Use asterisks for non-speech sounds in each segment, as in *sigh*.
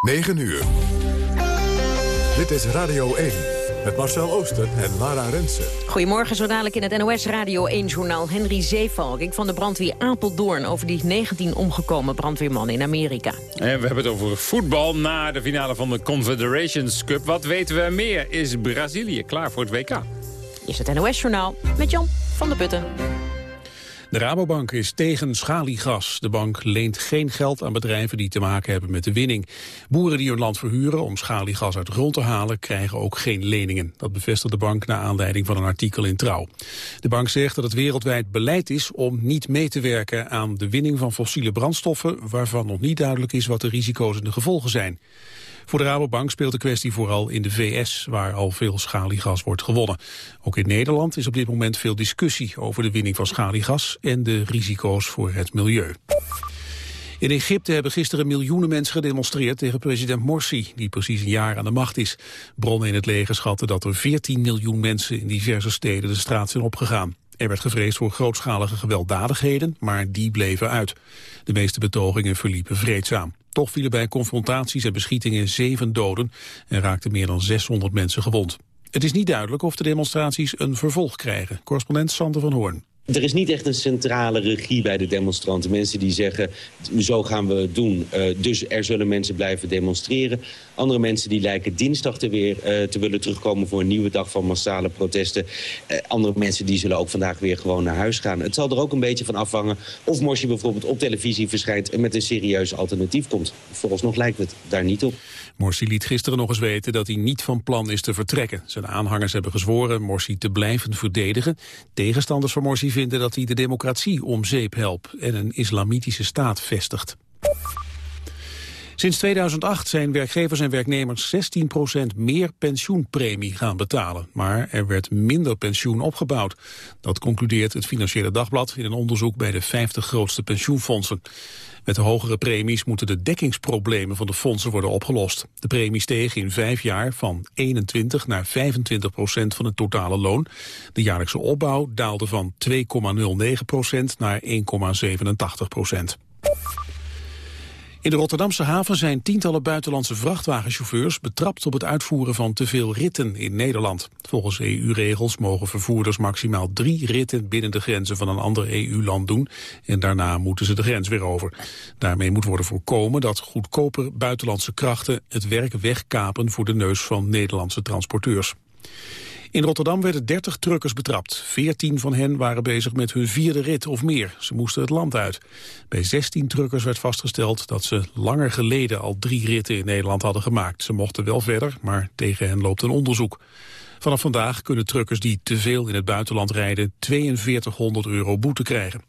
9 uur. Dit is Radio 1 met Marcel Ooster en Lara Rensen. Goedemorgen, zo dadelijk in het NOS Radio 1-journaal Henry Zeevalk van de brandweer Apeldoorn... over die 19 omgekomen brandweerman in Amerika. En we hebben het over voetbal na de finale van de Confederations Cup. Wat weten we meer? Is Brazilië klaar voor het WK? Is het NOS-journaal met Jan van der Putten. De Rabobank is tegen schaliegas. De bank leent geen geld aan bedrijven die te maken hebben met de winning. Boeren die hun land verhuren om schaliegas uit de grond te halen... krijgen ook geen leningen. Dat bevestigt de bank naar aanleiding van een artikel in Trouw. De bank zegt dat het wereldwijd beleid is om niet mee te werken... aan de winning van fossiele brandstoffen... waarvan nog niet duidelijk is wat de risico's en de gevolgen zijn. Voor de Rabobank speelt de kwestie vooral in de VS, waar al veel schaliegas wordt gewonnen. Ook in Nederland is op dit moment veel discussie over de winning van schaliegas en de risico's voor het milieu. In Egypte hebben gisteren miljoenen mensen gedemonstreerd tegen president Morsi, die precies een jaar aan de macht is. Bronnen in het leger schatten dat er 14 miljoen mensen in diverse steden de straat zijn opgegaan. Er werd gevreesd voor grootschalige gewelddadigheden, maar die bleven uit. De meeste betogingen verliepen vreedzaam. Toch vielen bij confrontaties en beschietingen zeven doden en raakten meer dan 600 mensen gewond. Het is niet duidelijk of de demonstraties een vervolg krijgen. Correspondent Sander van Hoorn. Er is niet echt een centrale regie bij de demonstranten. Mensen die zeggen, zo gaan we het doen. Uh, dus er zullen mensen blijven demonstreren. Andere mensen die lijken dinsdag te weer uh, te willen terugkomen... voor een nieuwe dag van massale protesten. Uh, andere mensen die zullen ook vandaag weer gewoon naar huis gaan. Het zal er ook een beetje van afhangen of Morsi bijvoorbeeld op televisie verschijnt... en met een serieus alternatief komt. Vooralsnog lijkt het daar niet op. Morsi liet gisteren nog eens weten dat hij niet van plan is te vertrekken. Zijn aanhangers hebben gezworen Morsi te blijven verdedigen. Tegenstanders van Morsi vinden dat hij de democratie om zeep helpt en een islamitische staat vestigt. Sinds 2008 zijn werkgevers en werknemers 16% meer pensioenpremie gaan betalen. Maar er werd minder pensioen opgebouwd. Dat concludeert het Financiële Dagblad in een onderzoek bij de 50 grootste pensioenfondsen. Met hogere premies moeten de dekkingsproblemen van de fondsen worden opgelost. De premie steeg in vijf jaar van 21 naar 25 procent van het totale loon. De jaarlijkse opbouw daalde van 2,09 procent naar 1,87 procent. In de Rotterdamse haven zijn tientallen buitenlandse vrachtwagenchauffeurs betrapt op het uitvoeren van te veel ritten in Nederland. Volgens EU-regels mogen vervoerders maximaal drie ritten binnen de grenzen van een ander EU-land doen en daarna moeten ze de grens weer over. Daarmee moet worden voorkomen dat goedkoper buitenlandse krachten het werk wegkapen voor de neus van Nederlandse transporteurs. In Rotterdam werden 30 truckers betrapt. 14 van hen waren bezig met hun vierde rit of meer. Ze moesten het land uit. Bij 16 truckers werd vastgesteld dat ze langer geleden al drie ritten in Nederland hadden gemaakt. Ze mochten wel verder, maar tegen hen loopt een onderzoek. Vanaf vandaag kunnen truckers die te veel in het buitenland rijden 4200 euro boete krijgen.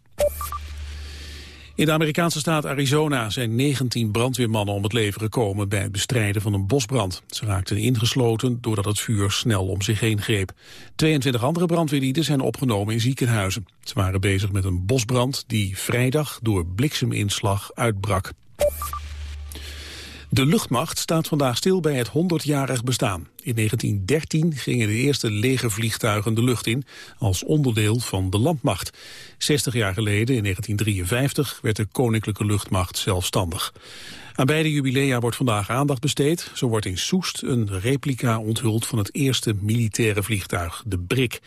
In de Amerikaanse staat Arizona zijn 19 brandweermannen om het leven gekomen bij het bestrijden van een bosbrand. Ze raakten ingesloten doordat het vuur snel om zich heen greep. 22 andere brandweerlieden zijn opgenomen in ziekenhuizen. Ze waren bezig met een bosbrand die vrijdag door blikseminslag uitbrak. De luchtmacht staat vandaag stil bij het 100-jarig bestaan. In 1913 gingen de eerste legervliegtuigen de lucht in als onderdeel van de landmacht. 60 jaar geleden, in 1953, werd de koninklijke luchtmacht zelfstandig. Aan beide jubilea wordt vandaag aandacht besteed. Zo wordt in Soest een replica onthuld van het eerste militaire vliegtuig, de Brik.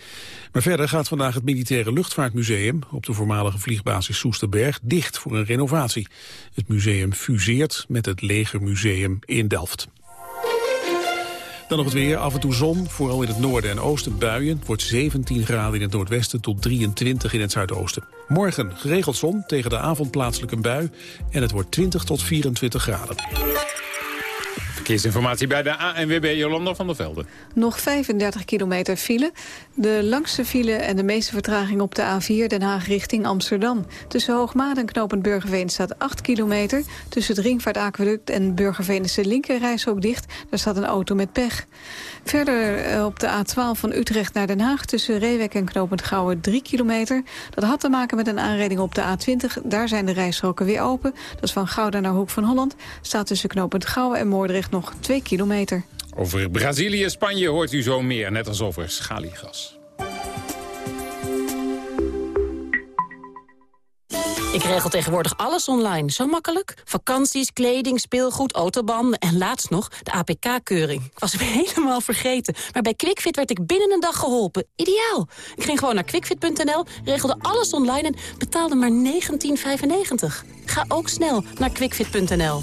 Maar verder gaat vandaag het Militaire Luchtvaartmuseum op de voormalige vliegbasis Soesterberg dicht voor een renovatie. Het museum fuseert met het Legermuseum in Delft. Dan nog het weer, af en toe zon, vooral in het noorden en oosten buien. Het wordt 17 graden in het noordwesten tot 23 in het zuidoosten. Morgen geregeld zon, tegen de avond plaatselijk een bui. En het wordt 20 tot 24 graden. Verkeersinformatie bij de ANWB Jolanda van der Velde. Nog 35 kilometer file. De langste file en de meeste vertraging op de A4 Den Haag richting Amsterdam. Tussen Hoogmaat en Knopend Burgerveen staat 8 kilometer. Tussen het Ringvaartaqueduct en Burgerveen is de linkerreis ook dicht. Daar staat een auto met pech. Verder eh, op de A12 van Utrecht naar Den Haag... tussen Reewek en Knopend Gouwen 3 kilometer. Dat had te maken met een aanreding op de A20. Daar zijn de rijstroken weer open. Dat is van Gouda naar Hoek van Holland. Staat tussen Knopend Gouwen en Moordrecht nog 2 kilometer. Over Brazilië, Spanje hoort u zo meer, net als over schaliegas. Ik regel tegenwoordig alles online. Zo makkelijk. Vakanties, kleding, speelgoed, autobanden en laatst nog de APK-keuring. Ik was hem *laughs* helemaal vergeten. Maar bij QuickFit werd ik binnen een dag geholpen. Ideaal. Ik ging gewoon naar quickfit.nl, regelde alles online en betaalde maar 19,95. Ga ook snel naar quickfit.nl.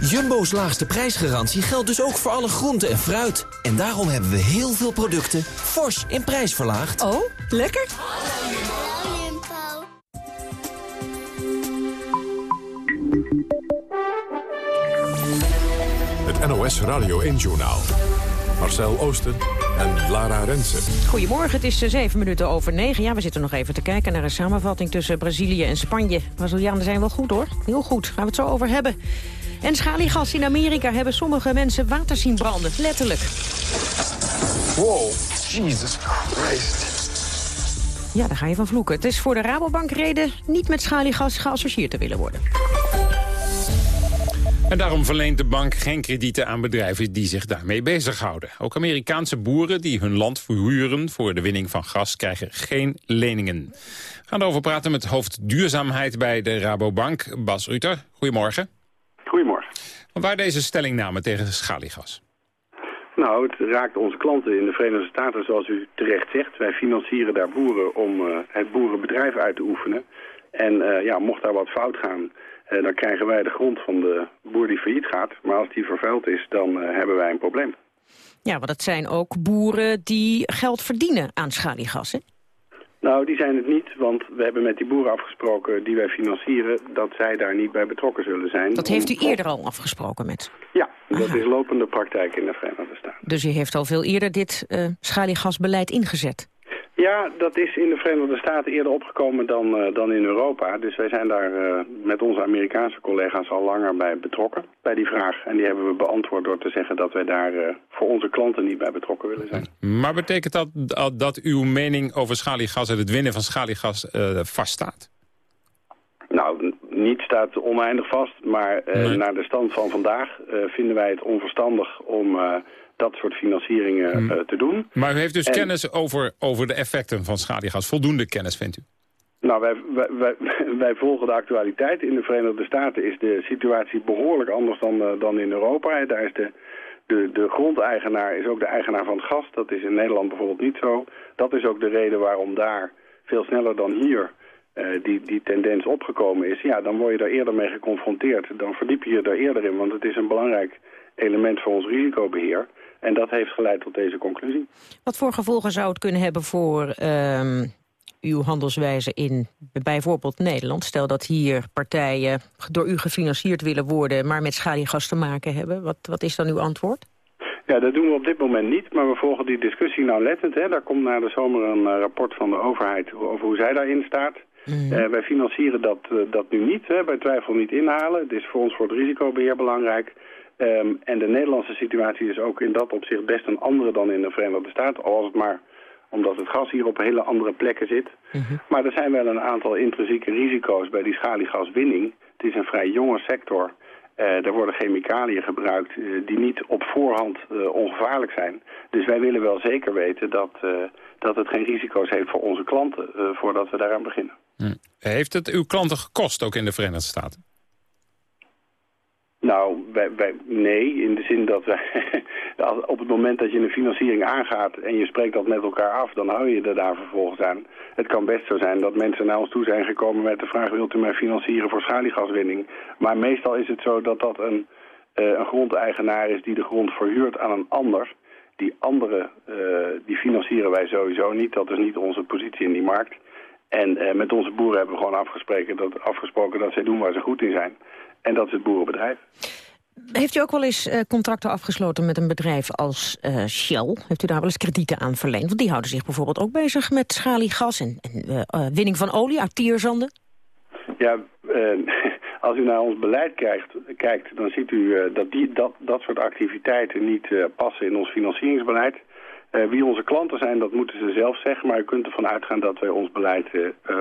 Jumbo's laagste prijsgarantie geldt dus ook voor alle groenten en fruit. En daarom hebben we heel veel producten fors in prijs verlaagd. Oh, lekker. Het NOS Radio 1-journaal. Marcel Oosten en Lara Rensen. Goedemorgen, het is eh, zeven minuten over negen. Ja, we zitten nog even te kijken naar een samenvatting tussen Brazilië en Spanje. Brazilianen zijn wel goed hoor, heel goed. Gaan we het zo over hebben. En schaliegas in Amerika hebben sommige mensen water zien branden, letterlijk. Wow, Jesus Christ. Ja, daar ga je van vloeken. Het is voor de Rabobank reden niet met schaliegas geassocieerd te willen worden. En daarom verleent de bank geen kredieten aan bedrijven die zich daarmee bezighouden. Ook Amerikaanse boeren die hun land verhuren voor de winning van gas krijgen geen leningen. We gaan erover praten met hoofd duurzaamheid bij de Rabobank, Bas Ruter. Goedemorgen. Goedemorgen. Waar deze stellingname tegen schaliegas? Nou, het raakt onze klanten in de Verenigde Staten, zoals u terecht zegt. Wij financieren daar boeren om uh, het boerenbedrijf uit te oefenen. En uh, ja, mocht daar wat fout gaan, uh, dan krijgen wij de grond van de boer die failliet gaat. Maar als die vervuild is, dan hebben wij een probleem. Ja, want dat zijn ook boeren die geld verdienen aan schaliegas, hè? Nou, die zijn het niet, want we hebben met die boeren afgesproken die wij financieren... dat zij daar niet bij betrokken zullen zijn. Dat heeft u eerder al afgesproken met? Ja, dat is lopende praktijk in de Verenigde Staten. Dus u heeft al veel eerder dit uh, schaliegasbeleid ingezet? Ja, dat is in de Verenigde Staten eerder opgekomen dan, uh, dan in Europa. Dus wij zijn daar uh, met onze Amerikaanse collega's al langer bij betrokken, bij die vraag. En die hebben we beantwoord door te zeggen dat wij daar uh, voor onze klanten niet bij betrokken willen zijn. Maar betekent dat dat uw mening over schaliegas en het winnen van schaliegas vaststaat? Nou, niet staat oneindig vast, maar nee. naar de stand van vandaag vinden wij het onverstandig om dat soort financieringen hmm. uh, te doen. Maar u heeft dus en, kennis over, over de effecten van schaliegas. Voldoende kennis, vindt u? Nou, wij, wij, wij, *laughs* wij, volgen de actualiteit. In de Verenigde Staten is de situatie behoorlijk anders dan, uh, dan in Europa. Daar is de, de, de grondeigenaar is ook de eigenaar van het gas. Dat is in Nederland bijvoorbeeld niet zo. Dat is ook de reden waarom daar veel sneller dan hier uh, die, die tendens opgekomen is. Ja, dan word je daar eerder mee geconfronteerd. Dan verdiep je je daar eerder in, want het is een belangrijk element voor ons risicobeheer. En dat heeft geleid tot deze conclusie. Wat voor gevolgen zou het kunnen hebben voor um, uw handelswijze in bijvoorbeeld Nederland? Stel dat hier partijen door u gefinancierd willen worden... maar met schaliegas te maken hebben. Wat, wat is dan uw antwoord? Ja, dat doen we op dit moment niet, maar we volgen die discussie nauwlettend. Hè. Daar komt na de zomer een uh, rapport van de overheid over hoe zij daarin staat. Mm. Uh, wij financieren dat, uh, dat nu niet, hè, bij twijfel niet inhalen. Het is voor ons voor het risicobeheer belangrijk. Um, en de Nederlandse situatie is ook in dat opzicht best een andere dan in de Verenigde Staten. Al was het maar omdat het gas hier op hele andere plekken zit. Maar er zijn wel een aantal intrinsieke risico's bij die schaliegaswinning. Het is een vrij jonge sector. Uh, er worden chemicaliën gebruikt uh, die niet op voorhand uh, ongevaarlijk zijn. Dus wij willen wel zeker weten dat, dat het geen risico's heeft voor onze klanten voordat we daaraan beginnen. Hm. Heeft het uw klanten gekost, ook in de Verenigde Staten? Nou, wij, wij, nee, in de zin dat wij, *laughs* op het moment dat je een financiering aangaat en je spreekt dat met elkaar af, dan hou je er daar vervolgens aan. Het kan best zo zijn dat mensen naar ons toe zijn gekomen met de vraag, wilt u mij financieren voor schaliegaswinning? Maar meestal is het zo dat dat een, uh, een grondeigenaar is die de grond verhuurt aan een ander. Die andere, uh, die financieren wij sowieso niet, dat is niet onze positie in die markt. En uh, met onze boeren hebben we gewoon afgesproken dat, afgesproken dat zij doen waar ze goed in zijn. En dat is het boerenbedrijf. Heeft u ook wel eens uh, contracten afgesloten met een bedrijf als uh, Shell? Heeft u daar wel eens kredieten aan verleend? Want die houden zich bijvoorbeeld ook bezig met schaliegas en, en uh, winning van olie uit tierzanden. Ja, *laughs* als u naar ons beleid kijkt, kijkt dan ziet u dat, die, dat dat soort activiteiten niet passen in ons financieringsbeleid. Wie onze klanten zijn, dat moeten ze zelf zeggen. Maar u kunt ervan uitgaan dat wij ons beleid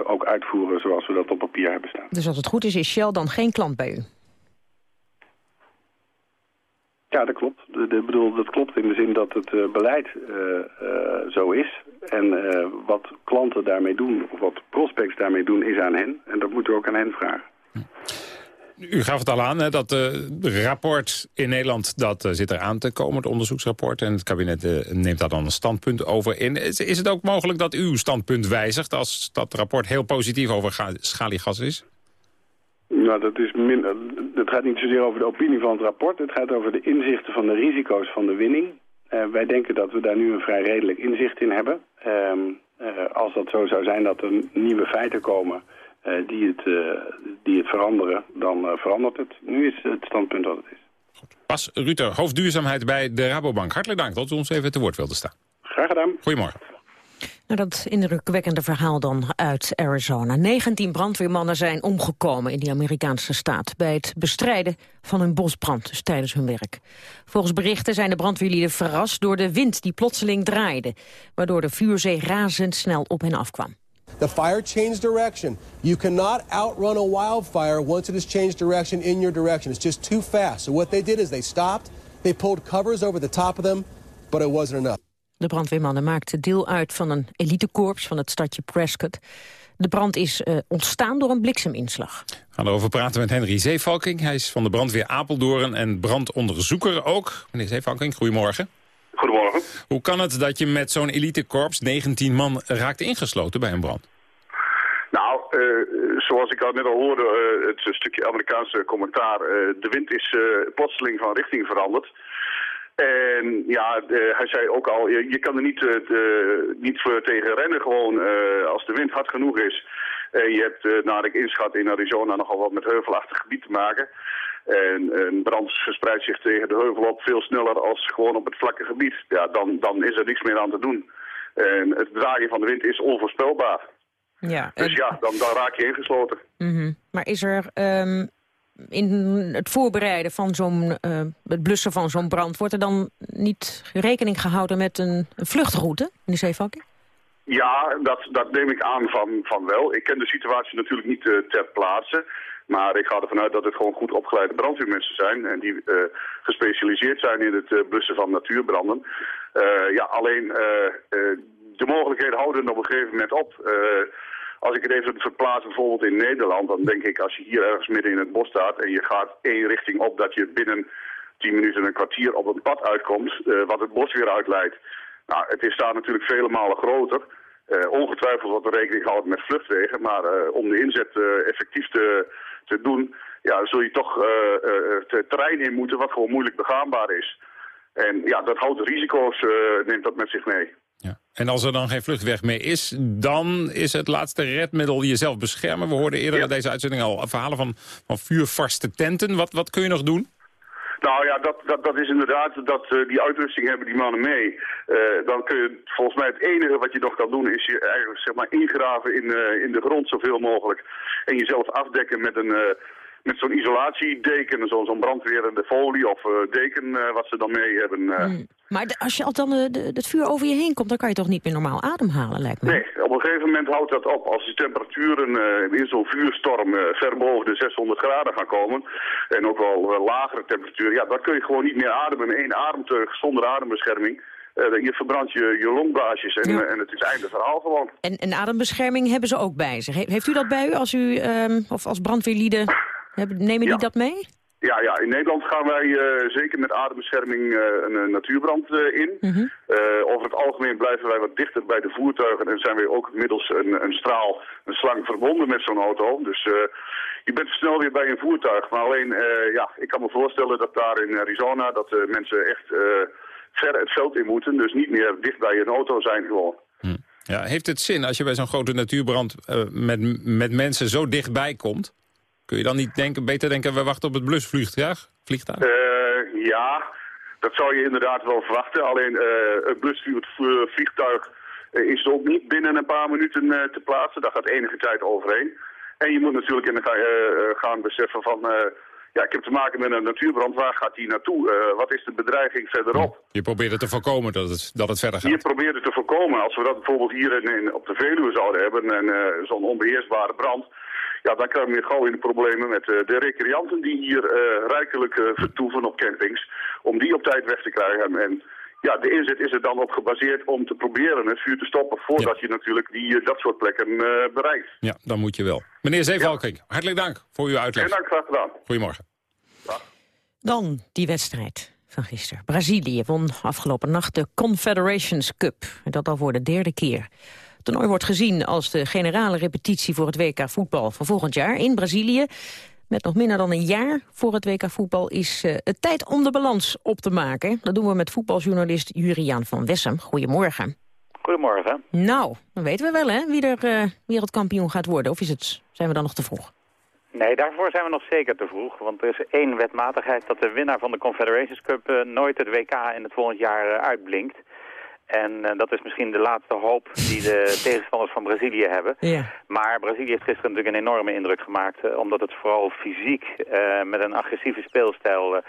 ook uitvoeren zoals we dat op papier hebben staan. Dus als het goed is, is Shell dan geen klant bij u? Ja, dat klopt. De, de, bedoel, dat klopt in de zin dat het uh, beleid uh, uh, zo is. En wat klanten daarmee doen, of wat prospects daarmee doen, is aan hen. En dat moeten we ook aan hen vragen. U gaf het al aan, hè, dat het rapport in Nederland dat, zit er aan te komen, het onderzoeksrapport. En het kabinet neemt daar dan een standpunt over in. Is, is het ook mogelijk dat uw standpunt wijzigt als dat rapport heel positief over schaliegas is? Nou, dat is min, het gaat niet zozeer over de opinie van het rapport. Het gaat over de inzichten van de risico's van de winning. Uh, wij denken dat we daar nu een vrij redelijk inzicht in hebben. Uh, uh, als dat zo zou zijn dat er nieuwe feiten komen die, het, die het veranderen, dan verandert het. Nu is het standpunt wat het is. Goed. Pas Ruter, hoofdduurzaamheid bij de Rabobank. Hartelijk dank dat u ons even te woord wilde staan. Graag gedaan. Goedemorgen. Nou, dat indrukwekkende verhaal dan uit Arizona. 19 brandweermannen zijn omgekomen in die Amerikaanse staat... bij het bestrijden van een bosbrand, dus tijdens hun werk. Volgens berichten zijn de brandweerlieden verrast door de wind die plotseling draaide... waardoor de vuurzee razendsnel op hen afkwam. The fire changed direction. You cannot outrun a wildfire once it has changed direction in your direction. It's just too fast. So what they did is they stopped, they pulled covers over the top of them, but it wasn't enough. De brandweermannen maakten deel uit van een elitekorps van het stadje Prescott. De brand is uh, ontstaan door een blikseminslag. We gaan erover praten met Henry Zeevalking. Hij is van de brandweer Apeldoorn en brandonderzoeker ook. Meneer Zeevalking, goedemorgen. Goedemorgen. Hoe kan het dat je met zo'n elitekorps 19 man raakt ingesloten bij een brand? Nou, uh, zoals ik al net al hoorde, uh, het stukje Amerikaanse commentaar. de wind is plotseling van richting veranderd. En ja, hij zei ook al, je, je kan er niet, niet voor tegen rennen gewoon als de wind hard genoeg is. Uh, je hebt, naar ik inschat, in Arizona nogal wat met heuvelachtig gebied te maken. En een brand verspreidt zich tegen de heuvel op veel sneller als gewoon op het vlakke gebied. Ja, dan, dan is er niks meer aan te doen. En het draaien van de wind is onvoorspelbaar. Ja, dus ja, dan, dan raak je ingesloten. Mm -hmm. Maar is er um, in het voorbereiden van zo'n, uh, het blussen van zo'n brand... wordt er dan niet rekening gehouden met een, een vluchtroute in de zeevakking? Ja, dat, dat neem ik aan van, van wel. Ik ken de situatie natuurlijk niet uh, ter plaatse. Maar ik ga ervan uit dat het gewoon goed opgeleide brandweermensen zijn... en die uh, gespecialiseerd zijn in het blussen van natuurbranden. ja, alleen de mogelijkheden houden op een gegeven moment op... Als ik het even verplaats bijvoorbeeld in Nederland, dan denk ik als je hier ergens midden in het bos staat en je gaat één richting op dat je binnen 10 minuten een kwartier op een pad uitkomt wat het bos weer uitleidt. Nou, het is daar natuurlijk vele malen groter. Ongetwijfeld wordt er rekening gehouden met vluchtwegen, maar om de inzet effectief te, te doen, ja, zul je toch het terrein in moeten wat gewoon moeilijk begaanbaar is. En ja, dat houdt risico's, neemt dat met zich mee. Ja. En als er dan geen vluchtweg meer is, dan is het laatste redmiddel jezelf beschermen. We hoorden eerder in deze uitzending al verhalen van, van vuurvaste tenten. Wat, wat kun je nog doen? Nou ja, dat, dat, dat is inderdaad, dat, uh, die uitrusting hebben die mannen mee. Uh, dan kun je, volgens mij het enige wat je nog kan doen is je eigenlijk zeg maar ingraven in, uh, in de grond zoveel mogelijk. En jezelf afdekken met een, met zo'n isolatiedeken, zo- zo'n brandwerende folie of eh, deken eh, wat ze dan mee hebben. eh. Hmm. Maar als je al dan de, het vuur over je heen komt... dan kan je toch niet meer normaal ademhalen, lijkt me. Nee, op een gegeven moment houdt dat op. Als de temperaturen in zo'n vuurstorm ver boven de 600 graden gaan komen... en ook wel lagere temperaturen, ja, dan kun je gewoon niet meer ademen. één ademteug zonder adembescherming. Eh, je verbrandt je, je longblaasjes en, Ja. en het is einde verhaal gewoon. En, en adembescherming hebben ze ook bij zich. He- heeft u dat bij u als u, ehm, of als brandweerlieden, nemen die Ja. dat mee? Ja, ja, in Nederland gaan wij eh, zeker met adembescherming eh, een, natuurbrand eh, in. Mhm. Eh, over het algemeen blijven wij wat dichter bij de voertuigen en zijn wij ook middels een, een straal, een slang verbonden met zo'n auto. Dus eh, je bent snel weer bij een voertuig. Maar alleen, eh, ja, ik kan me voorstellen dat daar in Arizona dat eh, mensen echt eh, ver het veld in moeten. Dus niet meer dicht bij een auto zijn gewoon. Ja, heeft het zin als je bij zo'n grote natuurbrand eh, met, met mensen zo dichtbij komt? Kun je dan niet denken, beter denken, we wachten op het blusvliegtuig? Vliegtuig? Eh, ja, dat zou je inderdaad wel verwachten. Alleen eh het blusvliegtuig eh, is ook niet binnen een paar minuten te plaatsen. Daar gaat enige tijd overheen. En je moet natuurlijk in de ga- gaan beseffen van... ja, ik heb te maken met een natuurbrand. Waar gaat die naartoe? Wat is de bedreiging verderop? Je probeert het te voorkomen dat het, dat het verder gaat. Je probeert het te voorkomen. Als we dat bijvoorbeeld hier in, in- op de Veluwe zouden hebben, en zo'n onbeheersbare brand, ja, dan krijgen we weer gauw in de problemen met eh, de recreanten die hier eh, rijkelijk eh, vertoeven op campings, om die op tijd weg te krijgen. En ja, de inzet is er dan op gebaseerd om te proberen het vuur te stoppen voordat je natuurlijk die, dat soort plekken eh, bereikt. Ja, dan moet je wel. Meneer Zeevalking, hartelijk dank voor uw uitleg. En dank graag gedaan. Goedemorgen. Dan die wedstrijd van gisteren. Brazilië won afgelopen nacht de Confederations Cup. En dat al voor de derde keer. Het toernooi wordt gezien als de generale repetitie voor het WK voetbal van volgend jaar in Brazilië. Met nog minder dan een jaar voor het WK voetbal is eh, het tijd om de balans op te maken. Dat doen we met voetbaljournalist Juriaan van Wessem. Goedemorgen. Goedemorgen. Nou, dan weten we wel hè, wie er eh, wereldkampioen gaat worden. Of is het, zijn we dan nog te vroeg? Nee, daarvoor zijn we nog zeker te vroeg. Want er is één wetmatigheid dat de winnaar van de Confederations Cup eh, nooit het WK in het volgend jaar uitblinkt. En eh, dat is misschien de laatste hoop die de *laughs* tegenstanders van Brazilië hebben. Ja. Maar Brazilië heeft gisteren natuurlijk een enorme indruk gemaakt. eh, omdat het vooral fysiek eh, met een agressieve speelstijl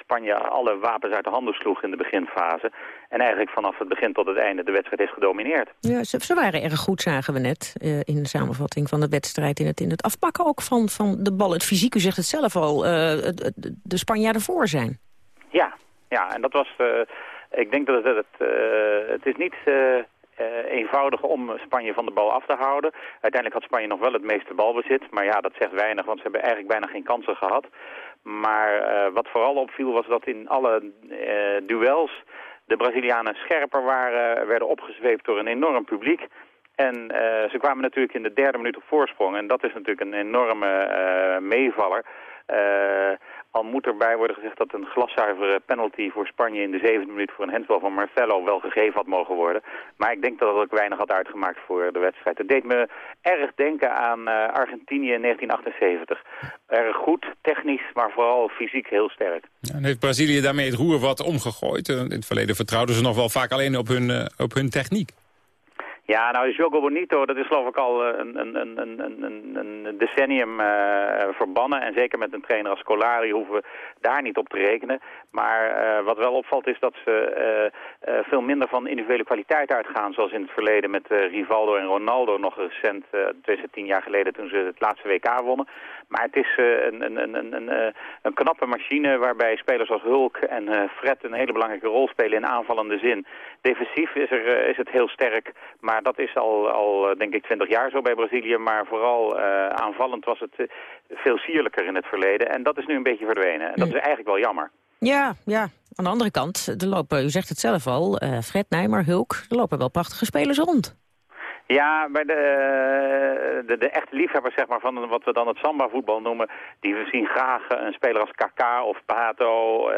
Spanje alle wapens uit de handen sloeg in de beginfase. En eigenlijk vanaf het begin tot het einde de wedstrijd heeft gedomineerd. Ja, ze, ze waren erg goed, zagen we net in de samenvatting van de wedstrijd. In het, in het afpakken ook van, van de bal. Het fysiek, u zegt het zelf al, de Spanjaarden voor zijn. Ja, ja, en dat was... ik denk dat het... Eh, het is niet eh, eenvoudig om Spanje van de bal af te houden. Uiteindelijk had Spanje nog wel het meeste balbezit. Maar ja, dat zegt weinig, want ze hebben eigenlijk bijna geen kansen gehad. Maar wat vooral opviel was dat in alle duels de Brazilianen scherper waren, werden opgezweept door een enorm publiek. En ze kwamen natuurlijk in de derde minuut op voorsprong. En dat is natuurlijk een enorme meevaller. Eh, al moet erbij worden gezegd dat een glaszuivere penalty voor Spanje in de zevende minuut voor een handsbal van Marcelo wel gegeven had mogen worden. Maar ik denk dat het ook weinig had uitgemaakt voor de wedstrijd. Het deed me erg denken aan eh, Argentinië in 1978. Erg goed, technisch, maar vooral fysiek heel sterk. En heeft Brazilië daarmee het roer wat omgegooid? Eh, In het verleden vertrouwden ze nog wel vaak alleen op hun, eh, op hun techniek. Ja, nou, Jogo Bonito, dat is geloof ik al eh, een, een, een, een, een, decennium eh, verbannen. En zeker met een trainer als Scolari hoeven we daar niet op te rekenen. Maar eh, wat wel opvalt is dat ze eh, eh, veel minder van individuele kwaliteit uitgaan. Zoals in het verleden met eh, Rivaldo en Ronaldo nog recent, uh, tien jaar geleden toen ze het laatste WK wonnen. Maar het is uh, een, een, een, een, een, knappe machine waarbij spelers als Hulk en uh, Fred een hele belangrijke rol spelen in aanvallende zin. Defensief is, er, uh, is het heel sterk, maar dat is al, al denk ik twintig jaar zo bij Brazilië. Maar vooral uh, aanvallend was het veel sierlijker in het verleden. En dat is nu een beetje verdwenen. En dat is eigenlijk wel jammer. Ja, ja. Aan de andere kant, er lopen, u zegt het zelf al, uh, Fred Nijmer, Hulk, er lopen wel prachtige spelers rond. Ja, bij de, eh, de, de echte liefhebbers zeg maar, van wat we dan het samba-voetbal noemen... die zien graag een speler als Kaká of Pato uh,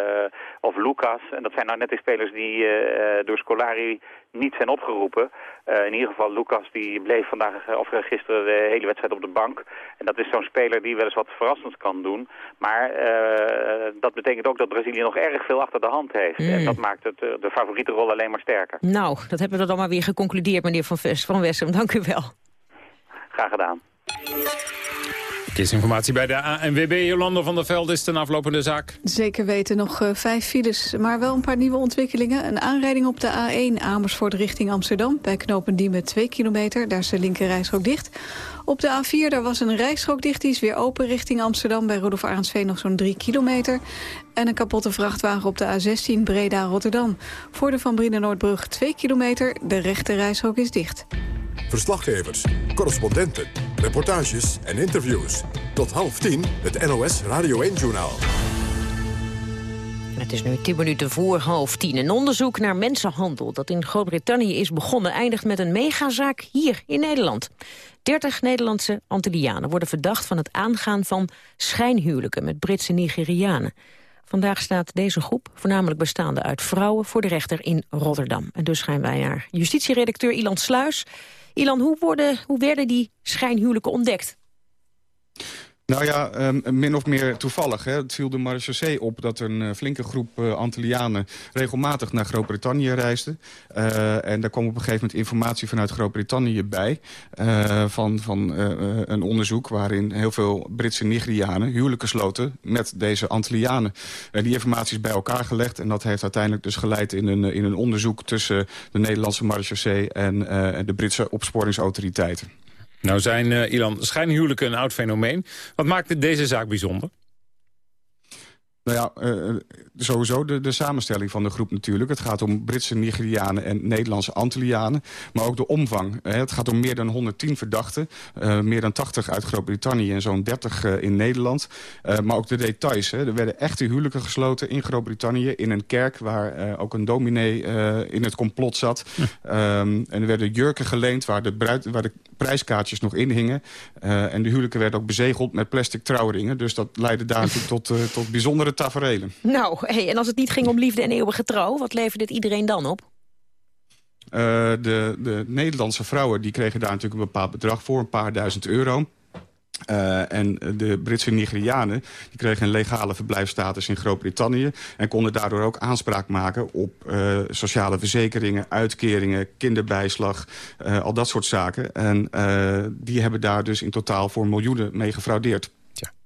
of Lucas. En dat zijn nou net die spelers die uh, door Scolari niet zijn opgeroepen. Uh, in ieder geval Lucas die bleef vandaag of gisteren de hele wedstrijd op de bank. En dat is zo'n speler die wel eens wat verrassends kan doen. Maar uh, dat betekent ook dat Brazilië nog erg veel achter de hand heeft. Mm. En dat maakt het, de favoriete rol alleen maar sterker. Nou, dat hebben we dan maar weer geconcludeerd, meneer Van, Ves, van Wessem. Dank u wel. Graag gedaan. Verkeersinformatie bij de ANWB. Jolanda van der Veld is ten aflopende zaak. Zeker weten nog uh, vijf files, maar wel een paar nieuwe ontwikkelingen. Een aanrijding op de A1 Amersfoort richting Amsterdam. Bij knopen Diemen 2 kilometer, daar is de linker dicht. Op de A4 daar was een rijstrook dicht, die is weer open richting Amsterdam. Bij Rudolf Arendsveen nog zo'n 3 kilometer. En een kapotte vrachtwagen op de A16 Breda-Rotterdam. Voor de Van Brienen-Noordbrug 2 kilometer, de rechte rijstrook is dicht. Verslaggevers, correspondenten, reportages en interviews. Tot half tien het NOS Radio 1-journaal. Het is nu tien minuten voor half tien. Een onderzoek naar mensenhandel dat in Groot-Brittannië is begonnen... eindigt met een megazaak hier in Nederland. 30 Nederlandse Antillianen worden verdacht van het aangaan van schijnhuwelijken... met Britse Nigerianen. Vandaag staat deze groep, voornamelijk bestaande uit vrouwen... voor de rechter in Rotterdam. En dus gaan wij naar justitieredacteur Ilan Sluis. Ilan, hoe, worden, hoe werden die schijnhuwelijken ontdekt? Nou ja, um, min of meer toevallig. Hè. Het viel de marechaussee op dat een uh, flinke groep uh, Antillianen... regelmatig naar Groot-Brittannië reisde. Uh, en daar kwam op een gegeven moment informatie vanuit Groot-Brittannië bij... van, van een onderzoek waarin heel veel Britse Nigerianen... huwelijken sloten met deze Antillianen. die informatie is bij elkaar gelegd... en dat heeft uiteindelijk dus geleid in een, in een onderzoek... tussen de Nederlandse marechaussee en de Britse opsporingsautoriteiten. Nou zijn, uh, Ilan, schijnhuwelijken een oud fenomeen. Wat maakt deze zaak bijzonder? Nou ja, uh, sowieso de, de samenstelling van de groep natuurlijk. Het gaat om Britse Nigerianen en Nederlandse Antillianen. Maar ook de omvang. Hè. Het gaat om meer dan 110 verdachten. Uh, meer dan 80 uit Groot-Brittannië en zo'n 30 uh, in Nederland. maar ook de details. Hè. Er werden echte huwelijken gesloten in Groot-Brittannië. In een kerk waar ook een dominee in het complot zat. Hm. Um, en er werden jurken geleend waar de, bruid, waar de prijskaartjes nog in hingen. en de huwelijken werden ook bezegeld met plastic trouwringen. Dus dat leidde daar *laughs* tot, tot bijzondere taferelen. Nou, hey, en als het niet ging om liefde en eeuwige trouw... wat leverde dit iedereen dan op? Uh, de, de Nederlandse vrouwen die kregen daar natuurlijk een bepaald bedrag voor, een paar duizend euro. Uh, en de Britse Nigerianen die kregen een legale verblijfstatus in Groot-Brittannië... en konden daardoor ook aanspraak maken op uh, sociale verzekeringen, uitkeringen, kinderbijslag, al dat soort zaken. En die hebben daar dus in totaal voor miljoenen mee gefraudeerd.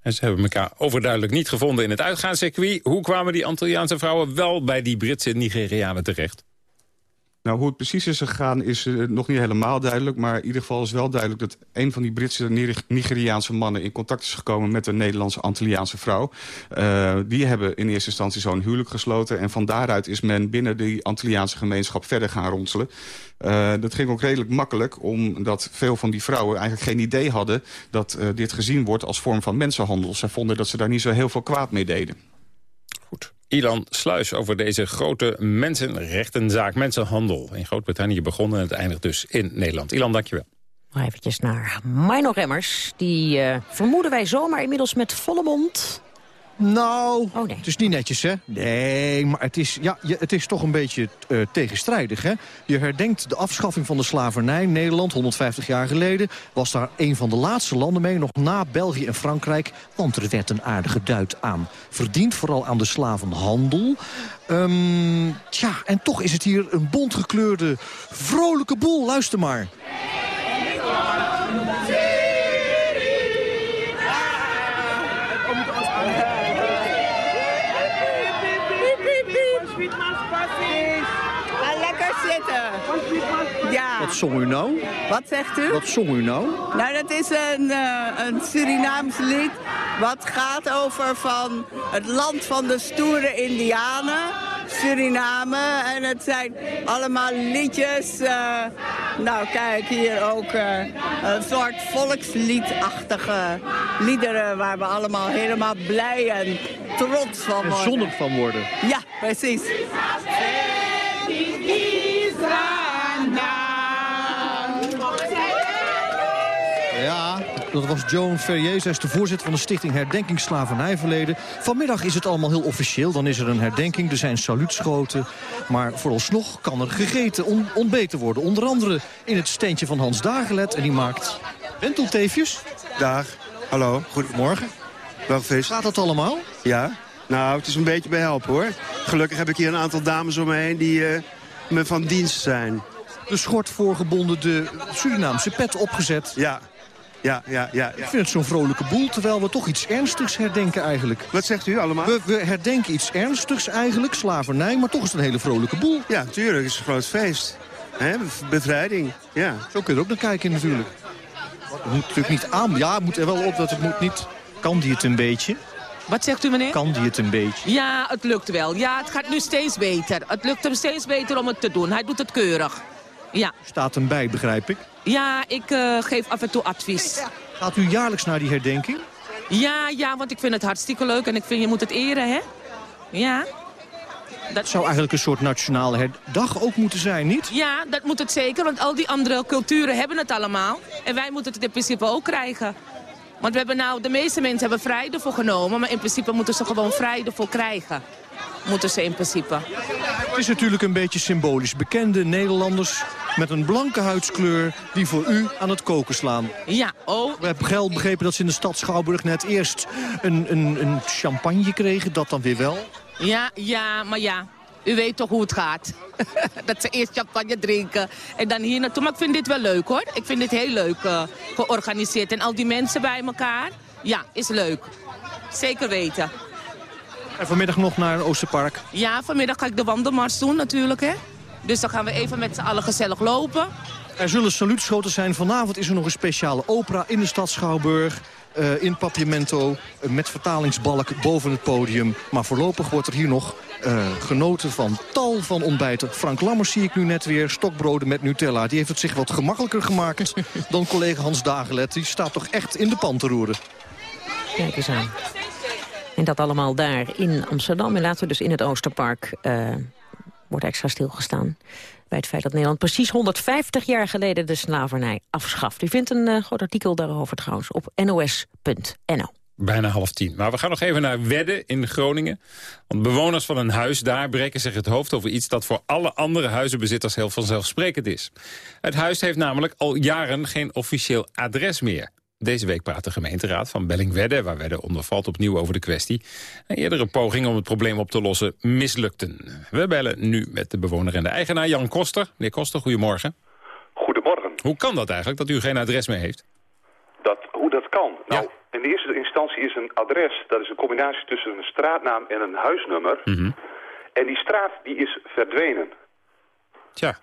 En ze hebben elkaar overduidelijk niet gevonden in het uitgaanscircuit. Hoe kwamen die Antilliaanse vrouwen wel bij die Britse Nigerianen terecht? Nou, hoe het precies is gegaan is uh, nog niet helemaal duidelijk. Maar in ieder geval is wel duidelijk dat een van die Britse Nigeriaanse mannen... in contact is gekomen met een Nederlandse Antilliaanse vrouw. Uh, die hebben in eerste instantie zo'n huwelijk gesloten. En van daaruit is men binnen die Antilliaanse gemeenschap verder gaan ronselen. Uh, dat ging ook redelijk makkelijk, omdat veel van die vrouwen eigenlijk geen idee hadden... dat dit gezien wordt als vorm van mensenhandel. Zij vonden dat ze daar niet zo heel veel kwaad mee deden. Ilan Sluis over deze grote mensenrechtenzaak, mensenhandel. In Groot-Brittannië begonnen en het eindigt dus in Nederland. Ilan, dankjewel. Eventjes naar Mino Remmers. Die uh, vermoeden wij zomaar inmiddels met volle mond nou, oh, nee. het is niet netjes, hè? Nee, maar het is, ja, het is toch een beetje uh, tegenstrijdig, hè? Je herdenkt de afschaffing van de slavernij. Nederland, 150 jaar geleden, was daar een van de laatste landen mee... nog na België en Frankrijk, want er werd een aardige duit aan verdiend. Vooral aan de slavenhandel. Um, tja, en toch is het hier een bontgekleurde, vrolijke boel. Luister maar. Wat zong u nou? Wat zegt u? Wat zong u nou? Nou, dat is een, uh, een Surinaams lied wat gaat over van het land van de stoere indianen. Suriname. En het zijn allemaal liedjes. Uh, nou, kijk, hier ook uh, een soort volksliedachtige liederen... waar we allemaal helemaal blij en trots van worden. En zonnig van worden. Ja, precies. Ja, dat was Joan Ferrier. Zij is de voorzitter van de stichting Herdenking Slavernijverleden. Vanmiddag is het allemaal heel officieel. Dan is er een herdenking, er zijn saluutschoten. Maar vooralsnog kan er gegeten, on ontbeten worden. Onder andere in het steentje van Hans Dagelet. En die maakt wentelteefjes. Dag, hallo, goedemorgen. Wel vis. Gaat dat allemaal? Ja, nou, het is een beetje bij helpen hoor. Gelukkig heb ik hier een aantal dames om me heen die uh, me van dienst zijn. De schort voorgebonden, de Surinaamse pet opgezet. Ja, Ja, ja, ja. Ik vind het zo'n vrolijke boel, terwijl we toch iets ernstigs herdenken eigenlijk. Wat zegt u allemaal? We, we herdenken iets ernstigs eigenlijk, slavernij, maar toch is het een hele vrolijke boel. Ja, tuurlijk, het is een groot feest. Hè? Bevrijding, ja. Zo kun je er ook naar kijken natuurlijk. Het moet natuurlijk niet aan... Ja, het moet er wel op dat het moet niet... Kan die het een beetje? Wat zegt u, meneer? Kan die het een beetje? Ja, het lukt wel. Ja, het gaat nu steeds beter. Het lukt hem steeds beter om het te doen. Hij doet het keurig. Ja. Staat hem bij, begrijp ik. Ja, ik uh, geef af en toe advies. Gaat u jaarlijks naar die herdenking? Ja, ja, want ik vind het hartstikke leuk en ik vind je moet het eren, hè? Ja. Dat zou eigenlijk een soort nationale dag ook moeten zijn, niet? Ja, dat moet het zeker, want al die andere culturen hebben het allemaal. En wij moeten het in principe ook krijgen. Want we hebben nou, de meeste mensen hebben vrij ervoor genomen, maar in principe moeten ze gewoon vrij ervoor krijgen. Moeten ze in principe. Het is natuurlijk een beetje symbolisch. Bekende Nederlanders met een blanke huidskleur die voor u aan het koken slaan. Ja, oh. We hebben geld begrepen dat ze in de stad Schouwburg net eerst een, een, een champagne kregen. Dat dan weer wel. Ja, ja, maar ja. U weet toch hoe het gaat. *laughs* dat ze eerst champagne drinken en dan hier naartoe. Maar ik vind dit wel leuk hoor. Ik vind dit heel leuk uh, georganiseerd. En al die mensen bij elkaar. Ja, is leuk. Zeker weten. En vanmiddag nog naar Oosterpark? Ja, vanmiddag ga ik de wandelmars doen natuurlijk hè. Dus dan gaan we even met z'n allen gezellig lopen. Er zullen saluutschoten zijn. Vanavond is er nog een speciale opera in de stad Schouwburg. Uh, in Papiamento, uh, met vertalingsbalk boven het podium. Maar voorlopig wordt er hier nog uh, genoten van tal van ontbijten. Frank Lammers zie ik nu net weer, stokbroden met Nutella. Die heeft het zich wat gemakkelijker gemaakt *laughs* dan collega Hans Dagelet. Die staat toch echt in de pan te roeren. Kijk eens aan. En dat allemaal daar in Amsterdam. En laten we dus in het Oosterpark wordt extra stilgestaan bij het feit dat Nederland precies 150 jaar geleden de slavernij afschaft. U vindt een uh, groot artikel daarover trouwens op nos.nl. Bijna half tien. Maar we gaan nog even naar Wedden in Groningen. Want bewoners van een huis daar breken zich het hoofd over iets... dat voor alle andere huizenbezitters heel vanzelfsprekend is. Het huis heeft namelijk al jaren geen officieel adres meer. Deze week praat de gemeenteraad van Bellingwedde... waar Wedde onder valt opnieuw over de kwestie. Een eerdere poging om het probleem op te lossen mislukten. We bellen nu met de bewoner en de eigenaar Jan Koster. Meneer Koster, goedemorgen. Goedemorgen. Hoe kan dat eigenlijk, dat u geen adres meer heeft? Dat, hoe dat kan? Nou, in de eerste instantie is een adres... dat is een combinatie tussen een straatnaam en een huisnummer. Mhm. En die straat die is verdwenen. Tja,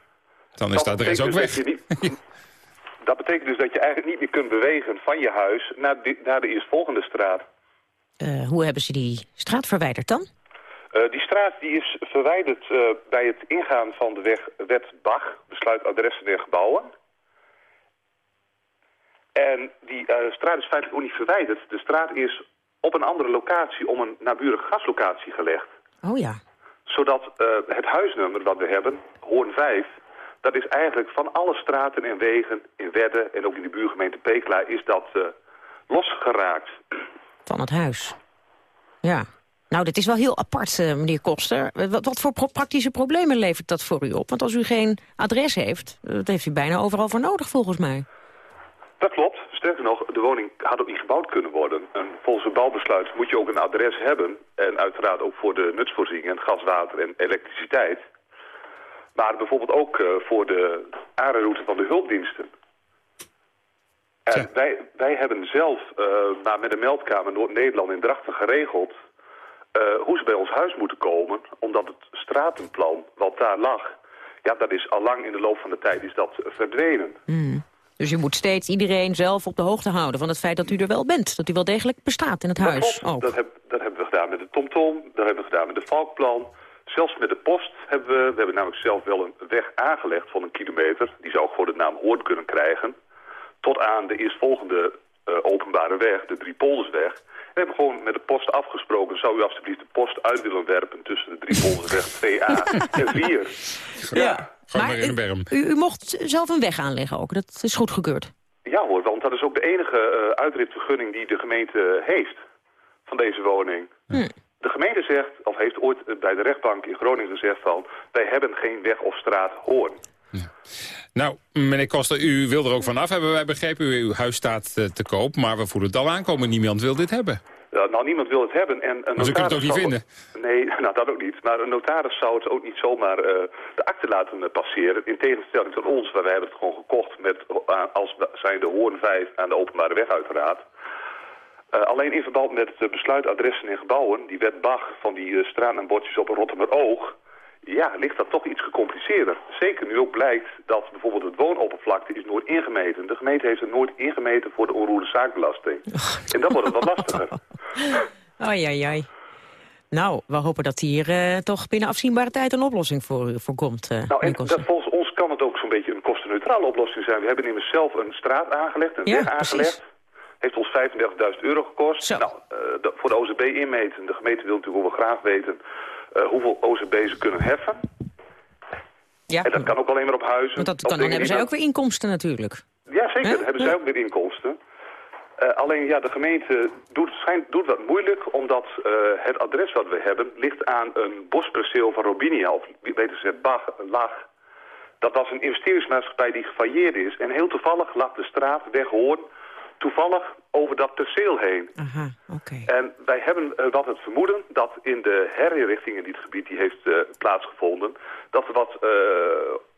dan is het adres ook weg. *laughs* Dat betekent dus dat je eigenlijk niet meer kunt bewegen van je huis naar de, naar de eerstvolgende straat. Uh, hoe hebben ze die straat verwijderd dan? Uh, die straat die is verwijderd uh, bij het ingaan van de weg Wet Bach, besluit adressen en gebouwen. En die straat is feitelijk ook niet verwijderd. De straat is op een andere locatie om een naburige gaslocatie gelegd. Oh ja. Zodat het huisnummer dat we hebben, Hoorn 5, dat is eigenlijk van alle straten en wegen in Wedde en ook in de buurgemeente Pekela is dat uh, losgeraakt. Van het huis. Ja. Nou, dit is wel heel apart, uh, meneer Koster. Wat, wat voor pro praktische problemen levert dat voor u op? Want als u geen adres heeft, dat heeft u bijna overal voor nodig volgens mij. Dat klopt. Sterker nog, de woning had ook niet gebouwd kunnen worden. En volgens het bouwbesluit moet je ook een adres hebben. En uiteraard ook voor de nutsvoorzieningen, gas, water en elektriciteit. Maar bijvoorbeeld ook uh, voor de aanroute van de hulpdiensten. En wij, wij hebben zelf maar met de meldkamer Noord-Nederland in Drachten geregeld... Uh, hoe ze bij ons huis moeten komen, omdat het stratenplan wat daar lag... ja, dat is al lang in de loop van de tijd is dat verdwenen. Mm. Dus je moet steeds iedereen zelf op de hoogte houden van het feit dat u er wel bent. Dat u wel degelijk bestaat in het dat huis. Klopt. Dat, heb, dat hebben we gedaan met de TomTom, dat hebben we gedaan met de Valkplan... Zelfs met de post hebben we, we hebben namelijk zelf wel een weg aangelegd van een kilometer. Die zou gewoon de naam Hoorn kunnen krijgen. Tot aan de eerstvolgende uh, openbare weg, de Driepoldersweg. En we hebben gewoon met de post afgesproken, zou u alstublieft de post uit willen werpen tussen de Driepoldersweg 2A *laughs* en 4. Ja, maar, maar u, u, mocht zelf een weg aanleggen ook, dat is goedgekeurd. Ja hoor, want dat is ook de enige uh, uitritvergunning die de gemeente heeft van deze woning. Hm. De gemeente zegt, of heeft ooit bij de rechtbank in Groningen gezegd van... wij hebben geen weg of straat Hoorn. Ja. Nou, meneer Koster, u wil er ook vanaf hebben wij begrepen. Uw huis staat uh, te koop, maar we voelen het al aankomen. Niemand wil dit hebben. Ja, nou, niemand wil het hebben. En een Maar ze kunnen het ook niet zou- Nee, *laughs* nou, dat ook niet. Maar een notaris zou het ook niet zomaar eh, de akte laten eh, passeren. In tegenstelling tot ons, waar wij hebben het gewoon gekocht met, als zijn de Hoorn 5 aan de openbare weg uiteraard. Eh, alleen in verband met het besluit adressen en gebouwen, die wet Bach van die eh, straatnaambordjes op een Rotterdam-oog, ja, ligt dat toch iets gecompliceerder. Zeker nu ook blijkt dat bijvoorbeeld het woonoppervlakte is nooit ingemeten. De gemeente heeft het nooit ingemeten voor de onroerende zaakbelasting. *laughs* En dan wordt het wat lastiger. *laughs* Ai, ai, ai. Nou, we hopen dat hier eh, toch binnen afzienbare tijd een oplossing voor, voor komt. eh, Nou, en dat, volgens ons kan het ook zo'n beetje een kostenneutrale oplossing zijn. We hebben immers zelf een straat aangelegd, een Ja, weg precies. Heeft ons 35.000 euro gekost. Nou, eh, voor de OZB inmeten. De gemeente wil natuurlijk wel graag weten eh, hoeveel OZB ze kunnen heffen. Ja. En dat kan ook alleen maar op huizen. Want dat kan, dan hebben zij ook weer inkomsten natuurlijk. Ja, zeker. Hebben zij ook weer inkomsten. Eh, alleen ja, de gemeente doet, schijnt, doet wat moeilijk, omdat het adres wat we hebben ligt aan een bosperceel van Robinia, of beter gezegd Bach, Lag. Dat was een investeringsmaatschappij die gefailleerd is. En heel toevallig lag de straat weg Hoorn toevallig over dat perceel heen. Aha, oké. En wij hebben eh, wat het vermoeden dat in de herinrichting in dit gebied die heeft eh, plaatsgevonden, dat er wat eh,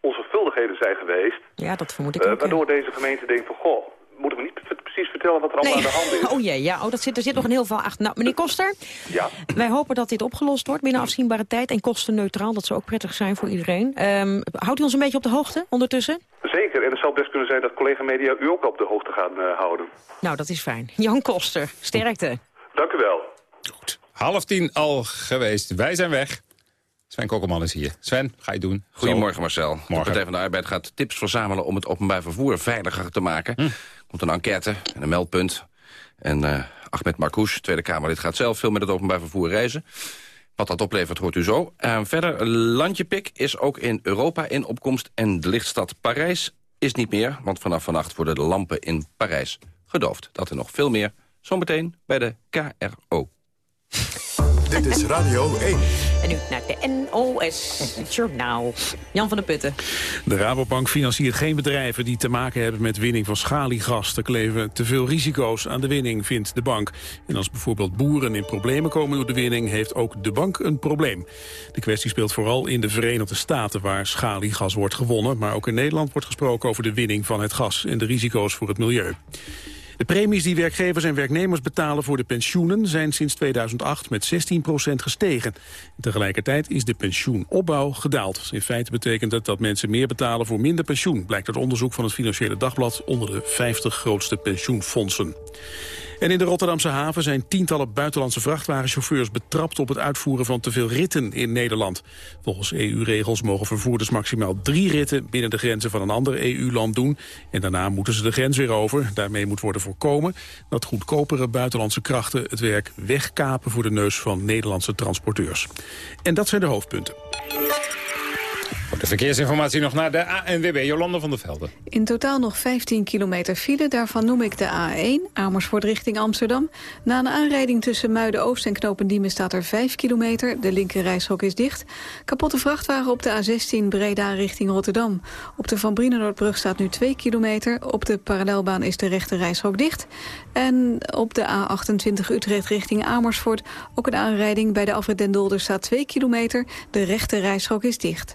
onzorgvuldigheden zijn geweest. Ja, dat vermoed ik ook. ja. waardoor deze gemeente denkt van, goh, moeten we niet pre- precies vertellen wat er allemaal aan de hand is. *laughs* Oh jee, ja, oh, dat zit, er zit nog een heel veel achter. Nou, meneer Koster, Ja, wij hopen dat dit opgelost wordt binnen afzienbare tijd en kostenneutraal. Dat zou ook prettig zijn voor iedereen. Ehm, houdt u ons een beetje op de hoogte ondertussen? zeker. En het zou best kunnen zijn dat collega media u ook op de hoogte gaan eh, houden. Nou, dat is fijn. Jan Koster, sterkte. Dank u wel. Half tien al geweest. Wij zijn weg. Sven Kokkelman is hier. Sven, ga je doen. Goedemorgen Marcel. De Morgen. Partij van de Arbeid gaat tips verzamelen om het openbaar vervoer veiliger te maken. Hm. Er komt een enquête en een meldpunt. En eh Ahmed Marcouch, Tweede Kamerlid, gaat zelf veel met het openbaar vervoer reizen. Wat dat oplevert hoort u zo. Eh, verder, Landjepik is ook in Europa in opkomst. En de lichtstad Parijs is niet meer, want vanaf vannacht worden de lampen in Parijs gedoofd. Dat en nog veel meer, zometeen bij de KRO. Dit is Radio 1. En nu naar de NOS Journaal. Jan van der Putten. De Rabobank financiert geen bedrijven die te maken hebben met winning van schaliegas. Er kleven te veel risico's aan de winning, vindt de bank. En als bijvoorbeeld boeren in problemen komen door de winning... heeft ook de bank een probleem. De kwestie speelt vooral in de Verenigde Staten... waar schaliegas wordt gewonnen. Maar ook in Nederland wordt gesproken over de winning van het gas... en de risico's voor het milieu. De premies die werkgevers en werknemers betalen voor de pensioenen zijn sinds 2008 met 16% gestegen. Tegelijkertijd is de pensioenopbouw gedaald. In feite betekent het dat mensen meer betalen voor minder pensioen, blijkt uit onderzoek van het Financiële Dagblad onder de 50 grootste pensioenfondsen. En in de Rotterdamse haven zijn tientallen buitenlandse vrachtwagenchauffeurs betrapt op het uitvoeren van te veel ritten in Nederland. Volgens EU-regels mogen vervoerders maximaal drie ritten binnen de grenzen van een ander EU-land doen. En daarna moeten ze de grens weer over. Daarmee moet worden voorkomen dat goedkopere buitenlandse krachten het werk wegkapen voor de neus van Nederlandse transporteurs. En dat zijn de hoofdpunten. De verkeersinformatie nog naar de ANWB, Jolanda van der Velde. In totaal nog 15 kilometer file, daarvan noem ik de A1, Amersfoort richting Amsterdam. Na een aanrijding tussen Muiden-Oost en Knopendiemen staat er 5 kilometer. De linker is dicht. Kapotte vrachtwagen op de A16 Breda richting Rotterdam. Op de Van Brienenoordbrug staat nu 2 kilometer. Op de parallelbaan is de reishok dicht. En op de A28 Utrecht richting Amersfoort ook een aanrijding. Bij de afrit Den Dolder staat 2 kilometer. De reishok is dicht.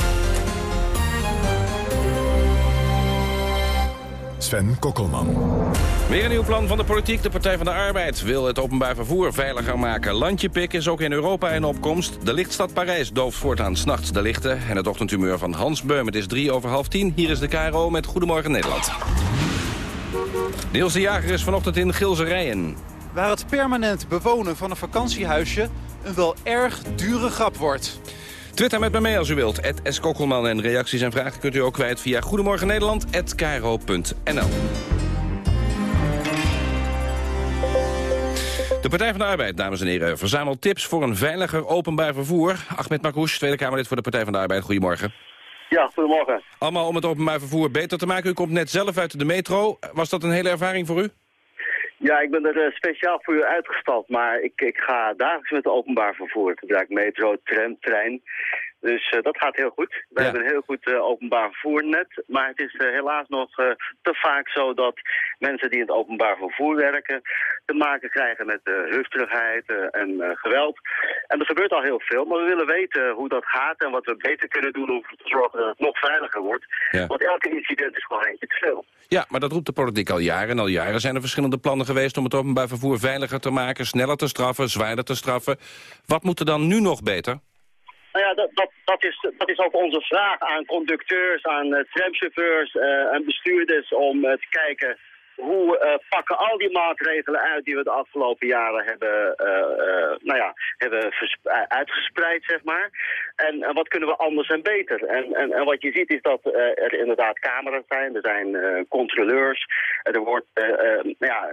Sven Kokkelman. Weer een nieuw plan van de politiek. De Partij van de Arbeid wil het openbaar vervoer veiliger maken. Landjepik is ook in Europa in opkomst. De lichtstad Parijs dooft voortaan s'nachts de lichten. En het ochtendhumeur van Hans Beum. Het is drie over half tien. Hier is de KRO met Goedemorgen Nederland. Niels de Jager is vanochtend in Gilserijen. Waar het permanent bewonen van een vakantiehuisje een wel erg dure grap wordt. Twitter met me mee als u wilt. Kokkelman en reacties en vragen kunt u ook kwijt via Goedemorgen Nederland@kro.nl. De Partij van de Arbeid, dames en heren, verzamelt tips voor een veiliger openbaar vervoer. Ahmed Makouche, Tweede Kamerlid voor de Partij van de Arbeid. Goedemorgen. Ja, goedemorgen. Allemaal om het openbaar vervoer beter te maken. U komt net zelf uit de metro. Was dat een hele ervaring voor u? Ja, ik ben er speciaal voor u uitgestapt, maar ik, ik ga dagelijks met openbaar vervoer. Ik gebruik metro, tram, trein. Dus uh, dat gaat heel goed. We ja. hebben een heel goed uh, openbaar vervoernet. Maar het is uh, helaas nog te vaak zo dat mensen die in het openbaar vervoer werken... te maken krijgen met hufterigheid en geweld. En er gebeurt al heel veel, maar we willen weten hoe dat gaat... en wat we beter kunnen doen om te zorgen dat het nog veiliger wordt. Ja. Want elke incident is gewoon eentje te veel. Ja, maar dat roept de politiek al jaren. En al jaren zijn er verschillende plannen geweest om het openbaar vervoer veiliger te maken... sneller te straffen, zwaarder te straffen. Wat moet er dan nu nog beter? Nou ja, dat, dat, dat, is, dat is ook onze vraag aan conducteurs, aan uh, tramchauffeurs uh, en bestuurders om uh, te kijken hoe uh, pakken al die maatregelen uit die we de afgelopen jaren hebben, uh, uh, nou ja, hebben uitgespreid, zeg maar. En, wat kunnen we anders en beter? En, en, en wat je ziet is dat er inderdaad camera's zijn, er zijn controleurs. Er wordt, nou ja,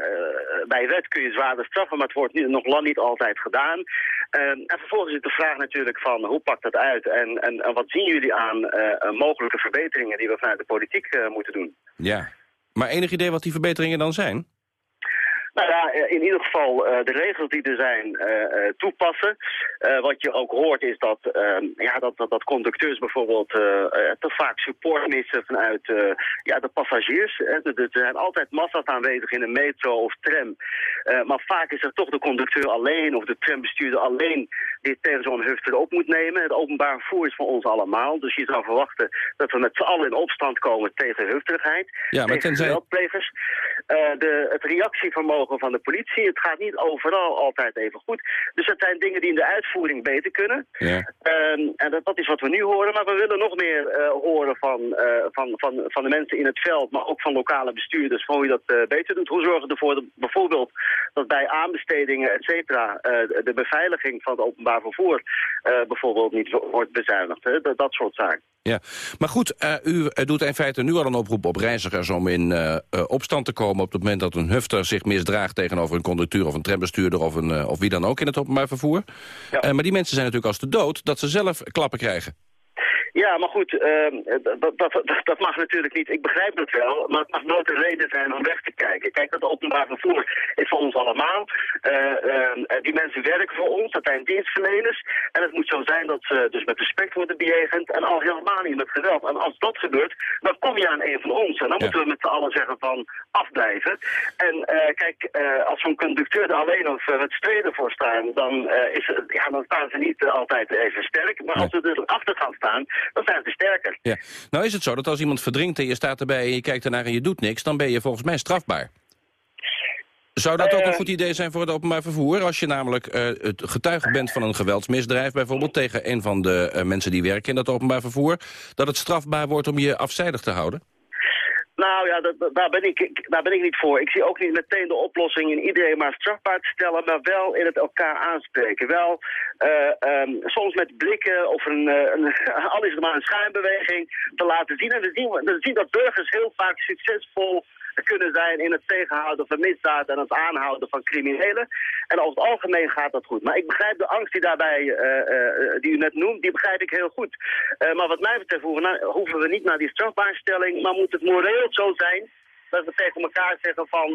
bij wet kun je zwaarder straffen, maar het wordt niet, nog lang niet altijd gedaan. en vervolgens is de vraag natuurlijk van hoe pakt dat uit? En, en, en wat zien jullie aan mogelijke verbeteringen die we vanuit de politiek moeten doen? Ja. Maar enig idee wat die verbeteringen dan zijn? Nou ja, in ieder geval uh, de regels die er zijn uh, toepassen. Wat je ook hoort is dat, ehm, ja, dat, dat, dat conducteurs bijvoorbeeld te vaak support missen vanuit ja, de passagiers. Er zijn altijd massa's aanwezig in een metro of tram. maar vaak is het toch de conducteur alleen of de trambestuurder alleen die tegen zo'n hufter op moet nemen. Het openbaar vervoer is voor ons allemaal. Dus je zou verwachten dat we met z'n allen in opstand komen tegen hufterigheid. Ja, maar tegen geweldplegers. de, het reactievermogen van de politie. Het gaat niet overal altijd even goed. Dus dat zijn dingen die in de uitvoering beter kunnen. Ja. Um, en dat, dat, is wat we nu horen. Maar we willen nog meer uh, horen van, uh, van, van, van de mensen in het veld, maar ook van lokale bestuurders, van hoe je dat uh, beter doet. Hoe zorgen we ervoor dat bijvoorbeeld dat bij aanbestedingen, et cetera, de beveiliging van het openbaar vervoer bijvoorbeeld niet wordt bezuinigd. Hè? Dat, dat soort zaken. Ja, maar goed, u doet in feite nu al een oproep op reizigers om in opstand te komen op het moment dat een hufter zich misdraagt tegenover een conducteur of een trambestuurder of, een, uh, of wie dan ook in het openbaar vervoer. Ja. Maar die mensen zijn natuurlijk als de dood dat ze zelf klappen krijgen. Ja, maar goed, uh, dat, dat, dat, mag natuurlijk niet. Ik begrijp het wel, maar het mag nooit een reden zijn om weg te kijken. Kijk, dat openbaar vervoer is voor ons allemaal. Uh, die mensen werken voor ons, dat zijn dienstverleners. En het moet zo zijn dat ze dus met respect worden bejegend en al helemaal niet met geweld. En als dat gebeurt, dan kom je aan een van ons. En dan ja. moeten we met z'n allen zeggen van afblijven. En uh, kijk, als zo'n conducteur er alleen of met streden voor staan, dan, is het, ja, dan staan ze niet altijd even sterk. Maar als ze erachter gaan staan, dan zijn ze sterker. Ja. Nou is het zo dat als iemand verdrinkt en je staat erbij en je kijkt ernaar en je doet niks... dan ben je volgens mij strafbaar. Zou dat ook een goed idee zijn voor het openbaar vervoer? Als je namelijk uh, het getuige bent van een geweldsmisdrijf... bijvoorbeeld tegen een van de uh, mensen die werken in dat openbaar vervoer... dat het strafbaar wordt om je afzijdig te houden? Nou ja, dat, daar, ben ik, daar ben ik niet voor. Ik zie ook niet meteen de oplossing in iedereen maar strafbaar te stellen, maar wel in het elkaar aanspreken. Wel uh, um, soms met blikken of een, uh, een, *laughs* al maar een schijnbeweging te laten zien. En we zien, we zien dat burgers heel vaak succesvol kunnen zijn in het tegenhouden van misdaad en het aanhouden van criminelen. En over het algemeen gaat dat goed. Maar ik begrijp de angst die daarbij, uh, uh, die u net noemt, die begrijp ik heel goed. Maar wat mij betreft hoeven, we niet naar die strafbaarstelling, maar moet het moreel zo zijn dat we tegen elkaar zeggen van,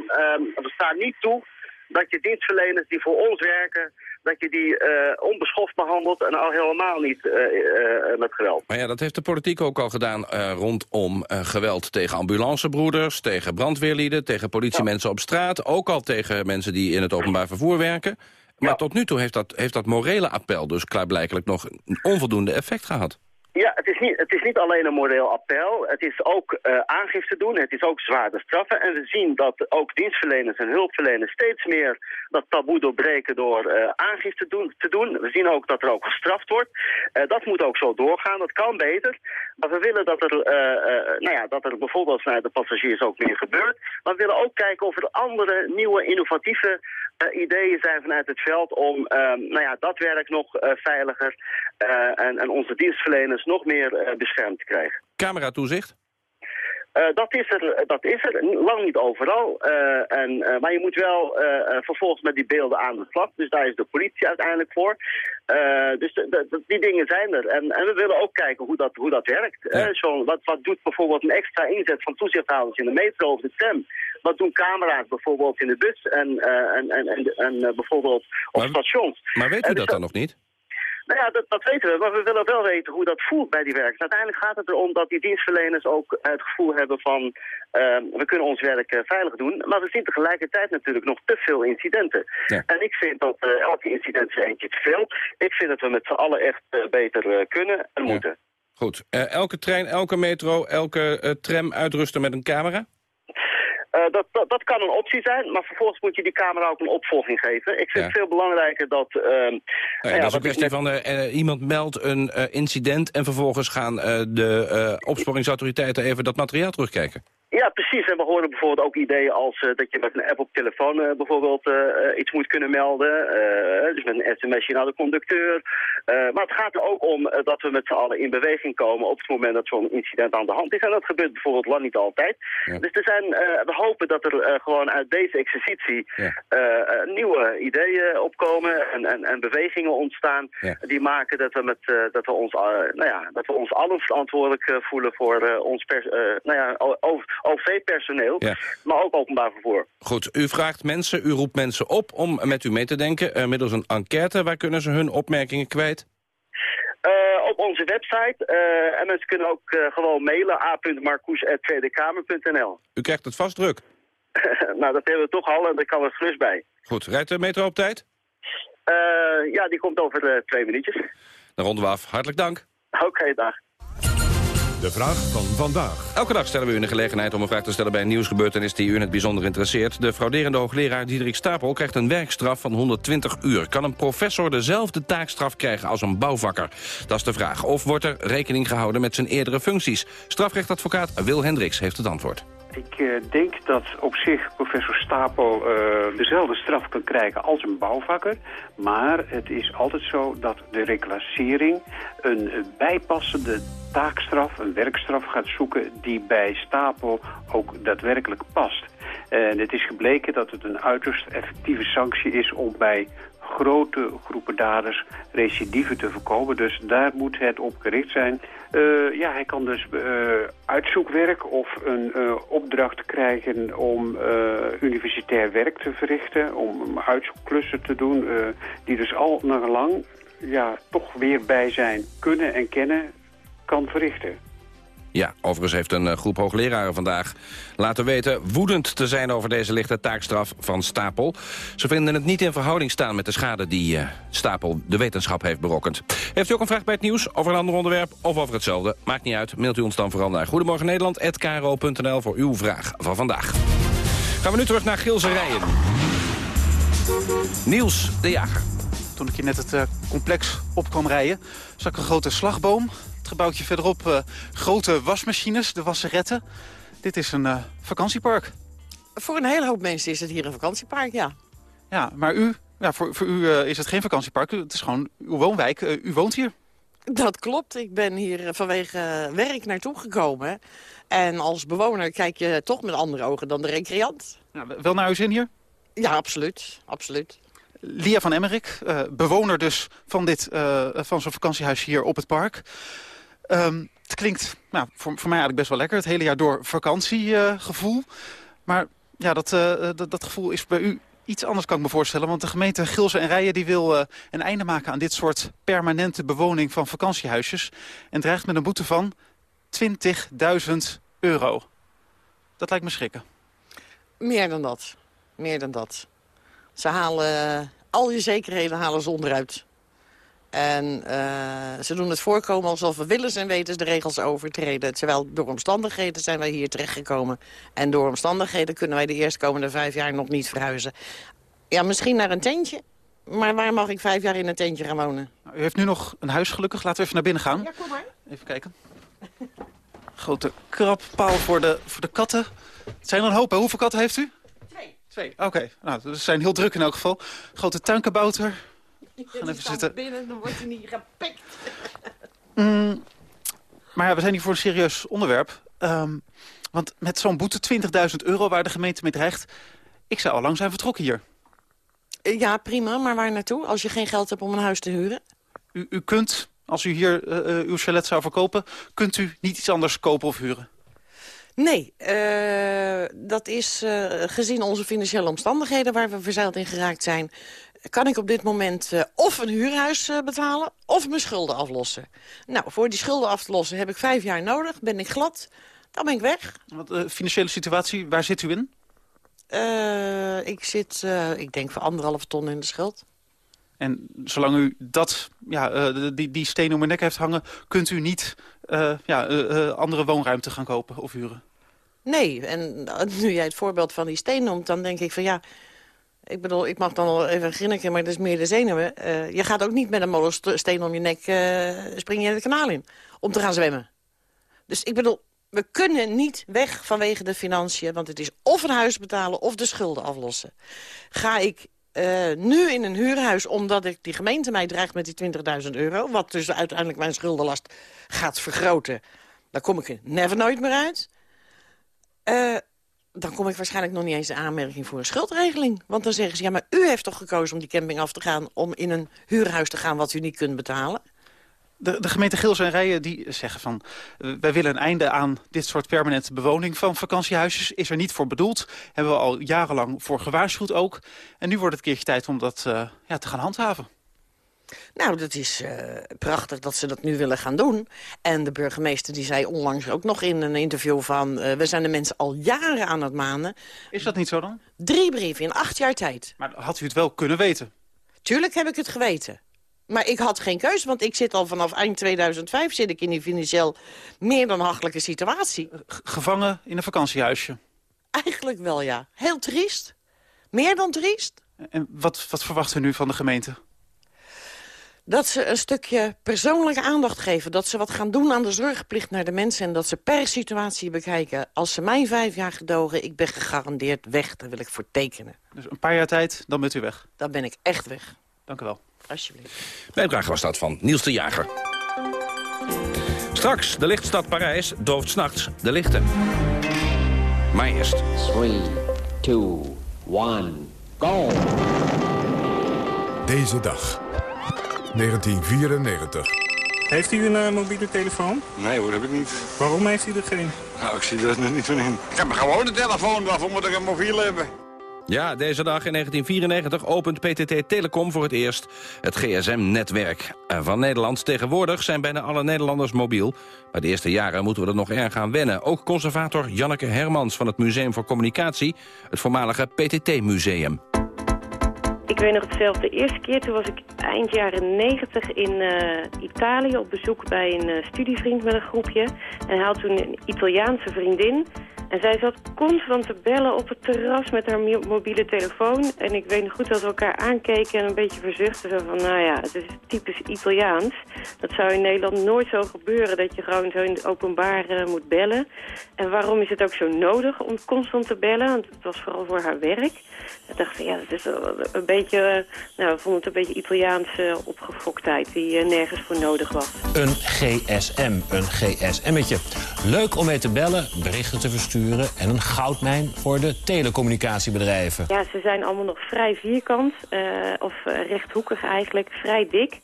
we staan niet toe dat je dienstverleners die voor ons werken dat je die uh, onbeschoft behandelt en al helemaal niet uh, uh, met geweld. Maar ja, dat heeft de politiek ook al gedaan rondom geweld tegen ambulancebroeders, tegen brandweerlieden, tegen politiemensen ja. op straat, ook al tegen mensen die in het openbaar vervoer werken. Maar ja. tot nu toe heeft dat, heeft dat morele appel dus klaarblijkelijk nog een onvoldoende effect gehad. Ja, het is, niet, het is niet alleen een moreel appel. Het is ook uh, aangifte doen. Het is ook zwaarder straffen. En we zien dat ook dienstverleners en hulpverleners steeds meer dat taboe doorbreken door uh, aangifte doen, te doen. We zien ook dat er ook gestraft wordt. Uh, dat moet ook zo doorgaan. Dat kan beter. Maar we willen dat er, nou ja, dat er bijvoorbeeld naar de passagiers ook meer gebeurt. Maar we willen ook kijken of er andere, nieuwe, innovatieve ideeën zijn vanuit het veld om nou ja, dat werk nog veiliger en, en onze dienstverleners nog meer uh, beschermd te krijgen. Cameratoezicht? Uh, dat, is er, dat is er, lang niet overal. Uh, en, uh, maar je moet wel vervolgens met die beelden aan de slag. Dus daar is de politie uiteindelijk voor. dus de, de, die dingen zijn er. En, en, we willen ook kijken hoe dat, hoe dat werkt. Ja. Zo, wat, wat doet bijvoorbeeld een extra inzet van toezichthouders in de metro of de tram? wat doen camera's bijvoorbeeld in de bus en, eh, en, en, en, en eh, bijvoorbeeld op stations. Maar weet u Eh, dus dat dan nog niet? Nou ja, dat, dat weten we, maar we willen wel weten hoe dat voelt bij die werkers. Uiteindelijk gaat het erom dat die dienstverleners ook het gevoel hebben van... ehm, we kunnen ons werk eh, veilig doen, maar we zien tegelijkertijd natuurlijk nog te veel incidenten. Ja. En ik vind dat eh, elke incident is eentje te veel. Ik vind dat we met z'n allen echt eh, beter kunnen en moeten. Goed. Elke trein, elke metro, elke tram uitrusten met een camera? Eh, dat, dat, dat kan een optie zijn, maar vervolgens moet je die camera ook een opvolging geven. Ik vind Ja. het veel belangrijker dat... Nou ja, ja, dat is een kwestie net- van eh, iemand meldt een incident... en vervolgens gaan de opsporingsautoriteiten even dat materiaal terugkijken. Ja, precies. En we horen bijvoorbeeld ook ideeën als eh, dat je met een app op telefoon eh, bijvoorbeeld eh, iets moet kunnen melden. dus met een sms'je naar de conducteur. Maar het gaat er ook om dat we met z'n allen in beweging komen op het moment dat zo'n incident aan de hand is. En dat gebeurt bijvoorbeeld lang niet altijd. Dus er zijn, we hopen dat er gewoon uit deze exercitie nieuwe ideeën opkomen en, en, en bewegingen ontstaan. Die maken dat we, met, dat we ons, nou ja, dat we ons allen verantwoordelijk voelen voor ons pers- nou ja, OV-personeel, Ja. maar ook openbaar vervoer. Goed, u vraagt mensen, u roept mensen op om met u mee te denken... eh, middels een enquête. Waar kunnen ze hun opmerkingen kwijt? Eh, op onze website. eh, en mensen kunnen ook eh, gewoon mailen a.marcoes.tweedekamer.nl. U krijgt het vast druk. *laughs* nou, dat hebben we toch al en daar kan er gerust bij. Goed, rijdt de metro op tijd? Ja, die komt over twee minuutjes. Dan ronden we af. Hartelijk dank. Oké, dag. De vraag van vandaag. Elke dag stellen we u een gelegenheid om een vraag te stellen bij een nieuwsgebeurtenis die u in het bijzonder interesseert. De frauderende hoogleraar Diederik Stapel krijgt een werkstraf van 120 uur. Kan een professor dezelfde taakstraf krijgen als een bouwvakker? Dat is de vraag. Of wordt er rekening gehouden met zijn eerdere functies? Strafrechtadvocaat Wil Hendricks heeft het antwoord. Ik eh, denk dat op zich professor Stapel eh, dezelfde straf kan krijgen als een bouwvakker. Maar het is altijd zo dat de reclassering een bijpassende taakstraf, een werkstraf gaat zoeken die bij Stapel ook daadwerkelijk past. En het is gebleken dat het een uiterst effectieve sanctie is om bij grote groepen daders recidive te voorkomen. Dus daar moet het op gericht zijn. Eh, ja, hij kan dus eh, uitzoekwerk of een eh, opdracht krijgen om universitair werk te verrichten, om uitzoekklussen te doen, die dus al naar lang ja, toch weer bij zijn kunnen en kennen kan verrichten. Ja, overigens heeft een eh, groep hoogleraren vandaag laten weten... woedend te zijn over deze lichte taakstraf van Stapel. Ze vinden het niet in verhouding staan met de schade die eh, Stapel de wetenschap heeft berokkend. Heeft u ook een vraag bij het nieuws over een ander onderwerp of over hetzelfde? Maakt niet uit, mailt u ons dan vooral naar Goedemorgen Nederland@kro.nl voor uw vraag van vandaag. Gaan we nu terug naar Gilse Rijen. Niels de Jager. Toen ik hier net het eh, complex op kwam rijden, zag ik een grote slagboom. Het gebouwtje verderop eh, grote wasmachines, de wasseretten. Dit is een eh, vakantiepark. Voor een hele hoop mensen is het hier een vakantiepark, ja. Ja, maar u, ja, voor, voor u eh, is het geen vakantiepark. Het is gewoon uw woonwijk. U woont hier. Dat klopt. Ik ben hier vanwege werk naartoe gekomen. En als bewoner kijk je toch met andere ogen dan de recreant. Ja, wel naar uw zin hier? Ja, absoluut. absoluut. Lia van Emmerik, bewoner dus van, dit, van zo'n vakantiehuis hier op het park. Ehm, het klinkt nou, voor, voor mij eigenlijk best wel lekker. Het hele jaar door vakantiegevoel. maar ja, dat, eh, dat, dat gevoel is bij u iets anders, kan ik me voorstellen. Want de gemeente Gilsen en Rijen die wil eh, een einde maken aan dit soort permanente bewoning van vakantiehuisjes. En dreigt met een boete van 20.000 euro. Dat lijkt me schrikken. Meer dan dat. Meer dan dat. Ze halen al je zekerheden halen ze onderuit. En eh, ze doen het voorkomen alsof we willens en wetens de regels overtreden. Terwijl door omstandigheden zijn wij hier terechtgekomen. En door omstandigheden kunnen wij de eerstkomende vijf jaar nog niet verhuizen. Ja, misschien naar een tentje. Maar waar mag ik vijf jaar in een tentje gaan wonen? Nou, u heeft nu nog een huis gelukkig. Laten we even naar binnen gaan. Ja, kom maar. Even kijken. Grote krabpaal voor de, voor de katten. Het zijn er een hoop, hè? Hoeveel katten heeft u? Twee. Twee, oké. Nou, ze zijn heel druk in elk geval. Grote tuinkabouter. *laughs* Gaan even zitten. binnen, dan wordt hij niet gepikt. *laughs* Mm, maar ja, we zijn hier voor een serieus onderwerp. Ehm, want met zo'n boete 20.000 euro waar de gemeente mee dreigt... ik zou al lang zijn vertrokken hier. Eh, Ja, prima, maar waar naartoe? Als je geen geld hebt om een huis te huren? U, u kunt, als u hier eh, eh, uw chalet zou verkopen... kunt u niet iets anders kopen of huren. Nee, uh, dat is uh, gezien onze financiële omstandigheden waar we verzeild in geraakt zijn... kan ik op dit moment uh, of een huurhuis betalen of mijn schulden aflossen. Nou, voor die schulden af te lossen heb ik vijf jaar nodig, ben ik glad, dan ben ik weg. Wat de financiële situatie, waar zit u in? ik zit, ik denk voor anderhalve ton in de schuld. En zolang u dat, ja, die, die steen om uw nek heeft hangen... kunt u niet uh, ja, uh, andere woonruimte gaan kopen of huren. Nee, en nu jij het voorbeeld van die steen noemt, dan denk ik van ja... Ik bedoel, ik mag dan wel even grinniken, maar dat is meer de zenuwen. Uh, je gaat ook niet met een molensteen om je nek spring je het kanaal in om te gaan zwemmen. Dus ik bedoel, we kunnen niet weg vanwege de financiën... want het is of een huis betalen of de schulden aflossen. Ga ik uh, nu in een huurhuis omdat ik die gemeente mij dreigt met die 20.000 euro... wat dus uiteindelijk mijn schuldenlast gaat vergroten... dan kom ik er never nooit meer uit. Dan kom ik waarschijnlijk nog niet eens in aanmerking voor een schuldregeling. Want dan zeggen ze, ja, maar u heeft toch gekozen om die camping af te gaan... om in een huurhuis te gaan wat u niet kunt betalen? De, de gemeente Gils en Rijen die zeggen van... Uh, wij willen een einde aan dit soort permanente bewoning van vakantiehuisjes. Is er niet voor bedoeld. Hebben we al jarenlang voor gewaarschuwd ook. En nu wordt het keertje tijd om dat uh, ja, te gaan handhaven. Nou, dat is uh, prachtig dat ze dat nu willen gaan doen. En de burgemeester die zei onlangs ook nog in een interview van... Uh, we zijn de mensen al jaren aan het manen. Is dat niet zo dan? Drie brieven in acht jaar tijd. Maar had u het wel kunnen weten? Tuurlijk heb ik het geweten. Maar ik had geen keuze, want ik zit al vanaf eind 2005 zit ik in die financieel meer dan hachelijke situatie. Gevangen in een vakantiehuisje? Eigenlijk wel, ja. Heel triest. Meer dan triest. En wat, wat verwacht u nu van de gemeente? Dat ze een stukje persoonlijke aandacht geven. Dat ze wat gaan doen aan de zorgplicht naar de mensen. En dat ze per situatie bekijken. Als ze mij vijf jaar gedogen, ik ben gegarandeerd weg. Daar wil ik voor tekenen. Dus een paar jaar tijd, dan bent u weg? Dan ben ik echt weg. Dank u wel. Alsjeblieft. Bijdrage was dat van Niels de Jager. Straks, de lichtstad Parijs dooft s'nachts de lichten. Maar eerst... 3, 2, 1, go! Deze dag, 1994. Heeft u een uh, mobiele telefoon? Nee hoor, heb ik niet. Waarom heeft u er geen? Nou, ik zie er niet van in. Ik heb gewoon een telefoon, waarvoor moet ik een mobiel hebben? Ja, deze dag in 1994 opent PTT Telecom voor het eerst het GSM-netwerk van Nederland. Tegenwoordig zijn bijna alle Nederlanders mobiel. Maar de eerste jaren moeten we er nog erg aan wennen. Ook conservator Janneke Hermans van het Museum voor Communicatie, het voormalige PTT-museum. Ik weet nog hetzelfde. De eerste keer toen was ik eind jaren 90 in uh, Italië op bezoek bij een uh, studievriend met een groepje. En hij had toen een Italiaanse vriendin. En zij zat constant te bellen op het terras met haar mobiele telefoon. En ik weet nog goed dat we elkaar aankeken en een beetje verzuchten. Zo van, nou ja, het is typisch Italiaans. Dat zou in Nederland nooit zo gebeuren, dat je gewoon zo in het openbaar uh, moet bellen. En waarom is het ook zo nodig om constant te bellen? Want het was vooral voor haar werk. Ik dacht van, ja, dat is een beetje, nou, we vonden het een beetje Italiaanse opgefoktheid die uh, nergens voor nodig was. Een GSM, een GSM'tje. Leuk om mee te bellen, berichten te versturen en een goudmijn voor de telecommunicatiebedrijven. Ja, ze zijn allemaal nog vrij vierkant, uh, of rechthoekig eigenlijk, vrij dik.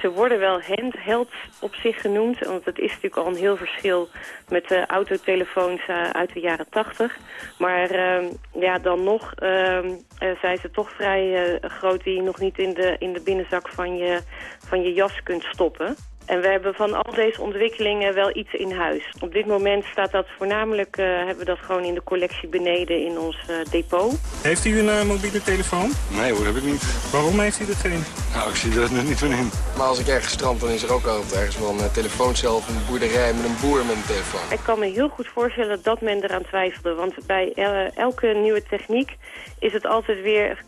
Ze worden wel handheld op zich genoemd, want het is natuurlijk al een heel verschil met de autotelefoons uh, uit de jaren 80. Maar uh, ja, dan nog zijn ze toch vrij groot die je nog niet in de, in de binnenzak van je, van je jas kunt stoppen. En we hebben van al deze ontwikkelingen wel iets in huis. Op dit moment staat dat voornamelijk, uh, hebben we dat gewoon in de collectie beneden in ons uh, depot. Heeft u een uh, mobiele telefoon? Nee hoor, heb ik niet. Waarom heeft u er geen? Nou, ik zie er niet van in. Maar als ik ergens strand, dan is er ook altijd ergens wel een telefooncel of een boerderij met een boer met een telefoon. Ik kan me heel goed voorstellen dat men eraan twijfelde. Want bij elke nieuwe techniek is het altijd weer,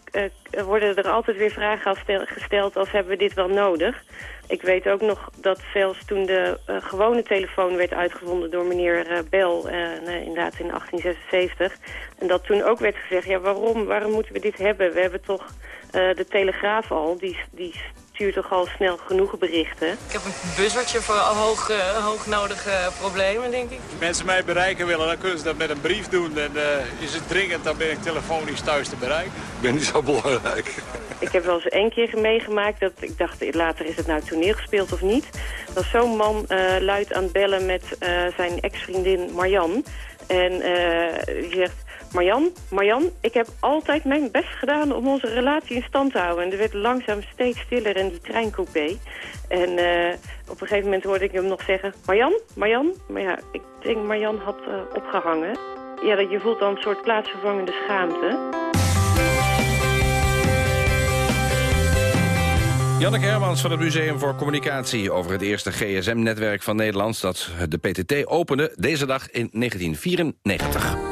worden er altijd weer vragen gesteld als hebben we dit wel nodig. Ik weet ook nog dat zelfs toen de uh, gewone telefoon werd uitgevonden door meneer uh, Bell, uh, inderdaad in 1876. En dat toen ook werd gezegd, ja waarom, waarom moeten we dit hebben? We hebben toch de Telegraaf al, die, die stuurt toch al snel genoeg berichten. Ik heb een buzzertje voor hoog, uh, hoognodige problemen, denk ik. Als mensen mij bereiken willen, dan kunnen ze dat met een brief doen. En uh, is het dringend, dan ben ik telefonisch thuis te bereiken. Ik ben niet zo belangrijk. Ik heb wel eens één keer meegemaakt dat ik dacht, later is het nou toneel gespeeld of niet. Dat zo'n man uh, luid aan het bellen met zijn ex-vriendin Marjan. En uh, die zegt, Marjan, Marjan, ik heb altijd mijn best gedaan om onze relatie in stand te houden. En er werd langzaam steeds stiller in die treincoupé. En uh, op een gegeven moment hoorde ik hem nog zeggen, Marjan, Marjan. Maar ja, ik denk Marjan had uh, opgehangen. Ja, dat je voelt dan een soort plaatsvervangende schaamte. Janneke Hermans van het Museum voor Communicatie over het eerste GSM-netwerk van Nederland dat de PTT opende deze dag in 1994.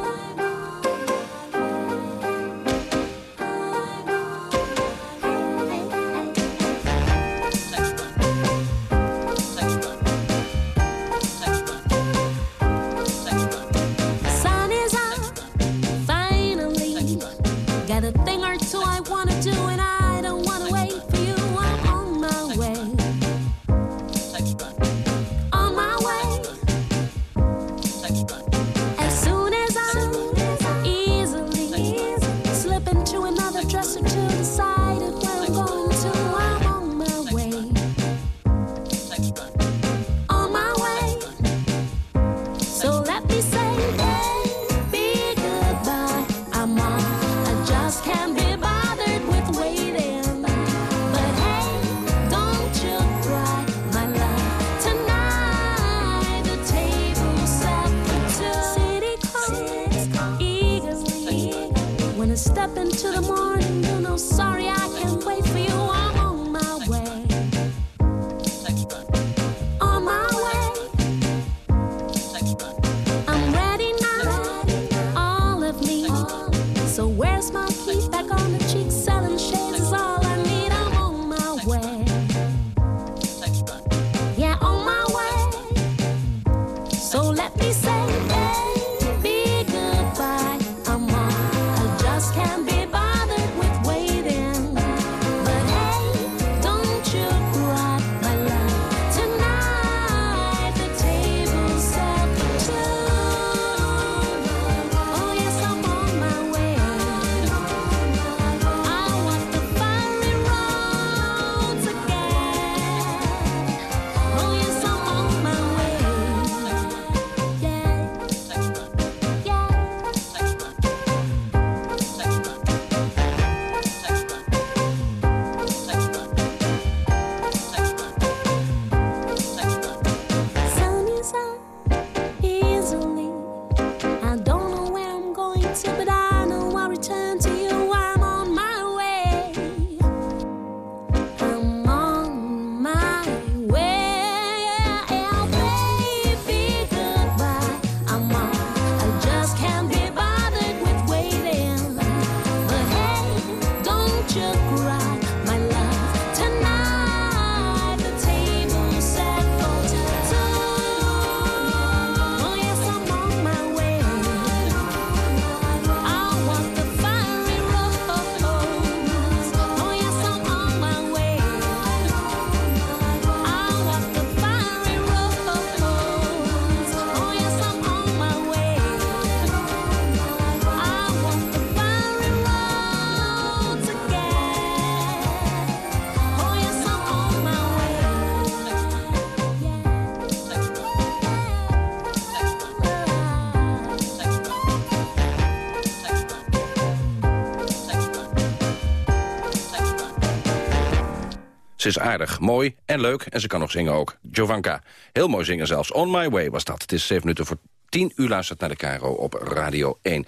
Ze is aardig, mooi en leuk en ze kan nog zingen ook. Jovanka, heel mooi zingen zelfs. On My Way was dat. Het is 7 minuten voor 10 uur luistert naar de Caro op Radio 1.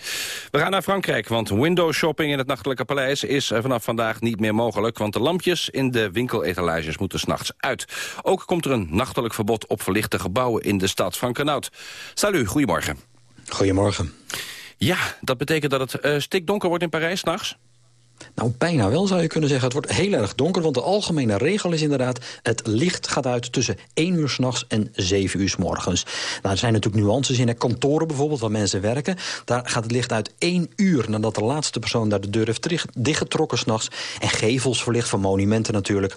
We gaan naar Frankrijk, want window shopping in het Nachtelijke Paleis... is vanaf vandaag niet meer mogelijk, want de lampjes in de winkeletalages moeten s'nachts uit. Ook komt er een nachtelijk verbod op verlichte gebouwen in de stad van Kanaut. Salut, goedemorgen. Goedemorgen. Ja, dat betekent dat het uh, stikdonker wordt in Parijs s'nachts? Nou, bijna wel zou je kunnen zeggen. Het wordt heel erg donker, want de algemene regel is inderdaad... het licht gaat uit tussen 1 uur s'nachts en 7 uur s morgens. Nou, er zijn natuurlijk nuances in. Hè. Kantoren bijvoorbeeld, waar mensen werken... daar gaat het licht uit 1 uur nadat de laatste persoon daar de deur heeft dichtgetrokken s'nachts. En gevels verlicht van monumenten natuurlijk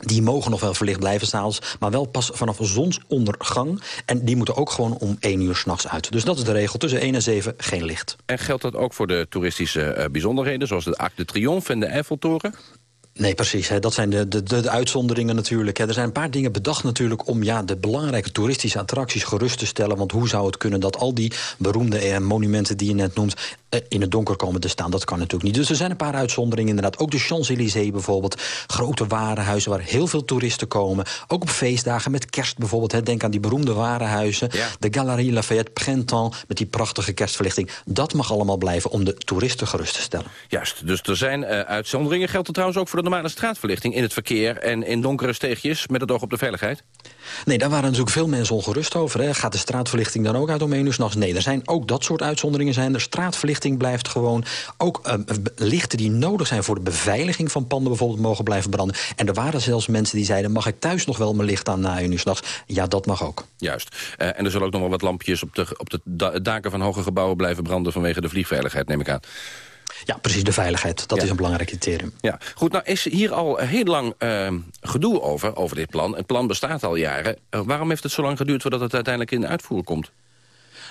die mogen nog wel verlicht blijven s'avonds, maar wel pas vanaf zonsondergang. En die moeten ook gewoon om 1 uur s'nachts uit. Dus dat is de regel. Tussen 1 en 7 geen licht. En geldt dat ook voor de toeristische uh, bijzonderheden... zoals de Arc de Triomphe en de Eiffeltoren? Nee, precies. Hè. Dat zijn de, de, de, uitzonderingen natuurlijk. Hè. Er zijn een paar dingen bedacht natuurlijk... om ja, de belangrijke toeristische attracties gerust te stellen. Want hoe zou het kunnen dat al die beroemde eh, monumenten die je net noemt... Eh, in het donker komen te staan? Dat kan natuurlijk niet. Dus er zijn een paar uitzonderingen inderdaad. Ook de Champs-Élysées bijvoorbeeld. Grote warenhuizen waar heel veel toeristen komen. Ook op feestdagen met kerst bijvoorbeeld. Hè. Denk aan die beroemde warenhuizen. De Galerie Lafayette Printemps met die prachtige kerstverlichting. Dat mag allemaal blijven om de toeristen gerust te stellen. Juist, dus er zijn uh, uitzonderingen. Geldt trouwens ook voor de normale straatverlichting in het verkeer... en in donkere steegjes met het oog op de veiligheid? Nee, daar waren natuurlijk veel mensen ongerust over. Hè. Gaat de straatverlichting dan ook uit om één uur s'nachts? Nee, er zijn ook dat soort uitzonderingen zijn er. Straatverlichting blijft gewoon. Ook uh, lichten die nodig zijn voor de beveiliging van panden bijvoorbeeld mogen blijven branden. En er waren zelfs mensen die zeiden... mag ik thuis nog wel mijn licht aan na één uur s'nachts? Ja, dat mag ook. Juist. Uh, en er zullen ook nog wel wat lampjes op de, op de daken van hoge gebouwen blijven branden... vanwege de vliegveiligheid, neem ik aan. Ja, precies, de veiligheid. Dat is een belangrijk criterium. Ja, goed, nou is hier al heel lang uh, gedoe over, over dit plan. Het plan bestaat al jaren. Uh, waarom heeft het zo lang geduurd voordat het uiteindelijk in uitvoer komt?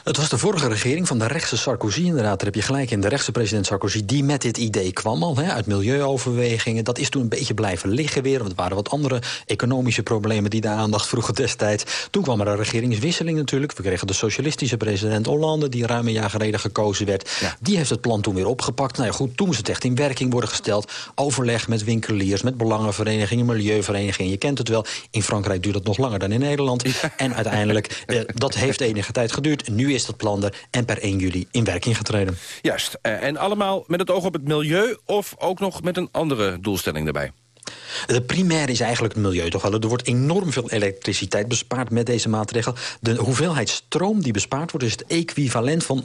Het was de vorige regering van de rechtse Sarkozy inderdaad. Daar heb je gelijk in. De rechtse president Sarkozy die met dit idee kwam al. Hè, uit milieuoverwegingen. Dat is toen een beetje blijven liggen weer. Want er waren wat andere economische problemen die de aandacht vroegen destijds. Toen kwam er een regeringswisseling natuurlijk. We kregen de socialistische president Hollande... die ruim een jaar geleden gekozen werd. Die heeft het plan toen weer opgepakt. Nou ja, goed, toen moest het echt in werking worden gesteld. Overleg met winkeliers, met belangenverenigingen, milieuverenigingen. Je kent het wel. In Frankrijk duurt het nog langer dan in Nederland. En uiteindelijk, eh, dat heeft enige tijd geduurd. Nu is dat plan er en per 1 juli in werking getreden. Juist. Eh, en allemaal met het oog op het milieu of ook nog met een andere doelstelling erbij? De primair is eigenlijk het milieu toch. Er wordt enorm veel elektriciteit bespaard met deze maatregel. De hoeveelheid stroom die bespaard wordt... is het equivalent van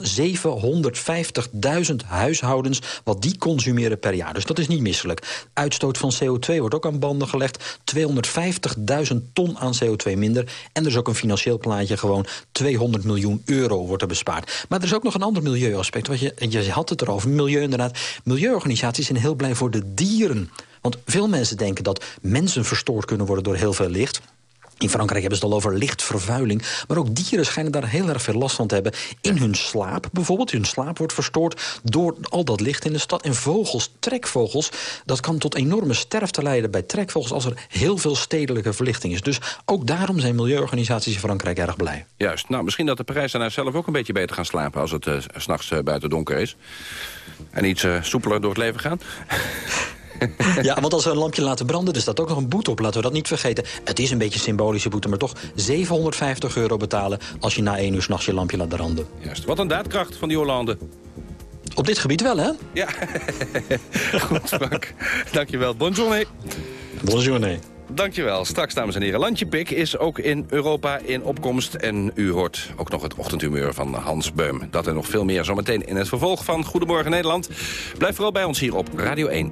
750.000 huishoudens... wat die consumeren per jaar. Dus dat is niet misselijk. Uitstoot van CO2 wordt ook aan banden gelegd. 250.000 ton aan CO2 minder. En er is ook een financieel plaatje gewoon 200 miljoen euro wordt er bespaard. Maar er is ook nog een ander milieuaspect. Wat je, je had het erover, milieu inderdaad. Milieuorganisaties zijn heel blij voor de dieren... Want veel mensen denken dat mensen verstoord kunnen worden door heel veel licht. In Frankrijk hebben ze het al over lichtvervuiling. Maar ook dieren schijnen daar heel erg veel last van te hebben. In hun slaap bijvoorbeeld. Hun slaap wordt verstoord door al dat licht in de stad. En vogels, trekvogels, dat kan tot enorme sterfte leiden bij trekvogels... als er heel veel stedelijke verlichting is. Dus ook daarom zijn milieuorganisaties in Frankrijk erg blij. Juist. Nou, misschien dat de Parijzenaars zelf ook een beetje beter gaan slapen... als het uh, s'nachts uh, buiten donker is. En iets uh, soepeler door het leven gaan. *laughs* *laughs* ja, want als we een lampje laten branden, er staat ook nog een boete op. Laten we dat niet vergeten. Het is een beetje symbolische boete, maar toch 750 euro betalen... als je na één uur s'nachts je lampje laat branden. Juist. Wat een daadkracht van die Hollanden. Op dit gebied wel, hè? Ja. *laughs* Goed, Frank. Dankjewel. Bonjour. Bonjour. Dankjewel. Straks, dames en heren. Landjepik is ook in Europa in opkomst. En u hoort ook nog het ochtendhumeur van Hans Beum. Dat en nog veel meer zometeen in het vervolg van Goedemorgen Nederland. Blijf vooral bij ons hier op Radio 1.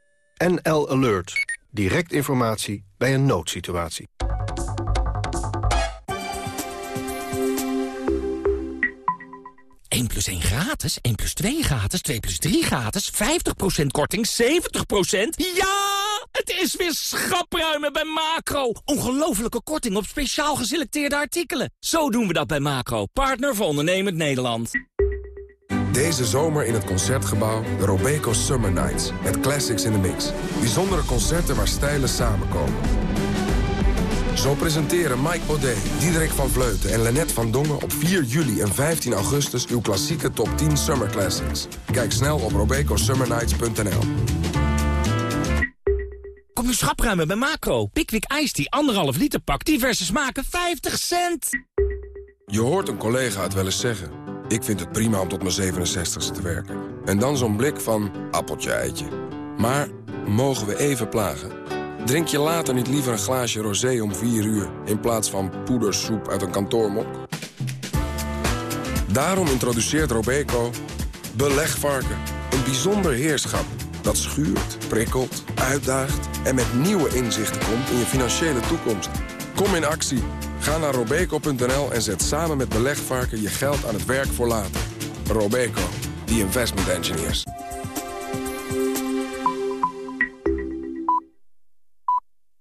NL Alert. Direct informatie bij een noodsituatie. 1 plus 1 gratis, 1 plus 2 gratis, 2 plus 3 gratis, 50% korting, 70%? Ja! Het is weer schapruimen bij Macro. Ongelofelijke korting op speciaal geselecteerde artikelen. Zo doen we dat bij Macro, partner voor ondernemend Nederland. Deze zomer in het Concertgebouw de Robeco Summer Nights. Met classics in the mix. Bijzondere concerten waar stijlen samenkomen. Zo presenteren Mike Baudet, Diederik van Vleuten en Lennet van Dongen... op 4 juli en 15 augustus uw klassieke top 10 Summer Classics. Kijk snel op robecosummernights.nl Nu schapruimen bij Macro. Pickwick Ice die anderhalf liter pak, diverse smaken, 50 cent. Je hoort een collega het wel eens zeggen. Ik vind het prima om tot mijn 67ste te werken. En dan zo'n blik van appeltje eitje. Maar mogen we even plagen? Drink je later niet liever een glaasje rosé om 4 uur... in plaats van poedersoep uit een kantoormok? Daarom introduceert Robeco belegvarken. Een bijzonder heerschap dat schuurt, prikkelt, uitdaagt... en met nieuwe inzichten komt in je financiële toekomst. Kom in actie. Ga naar robeco.nl en zet samen met belegvarken je geld aan het werk voor later. Robeco, the investment engineers.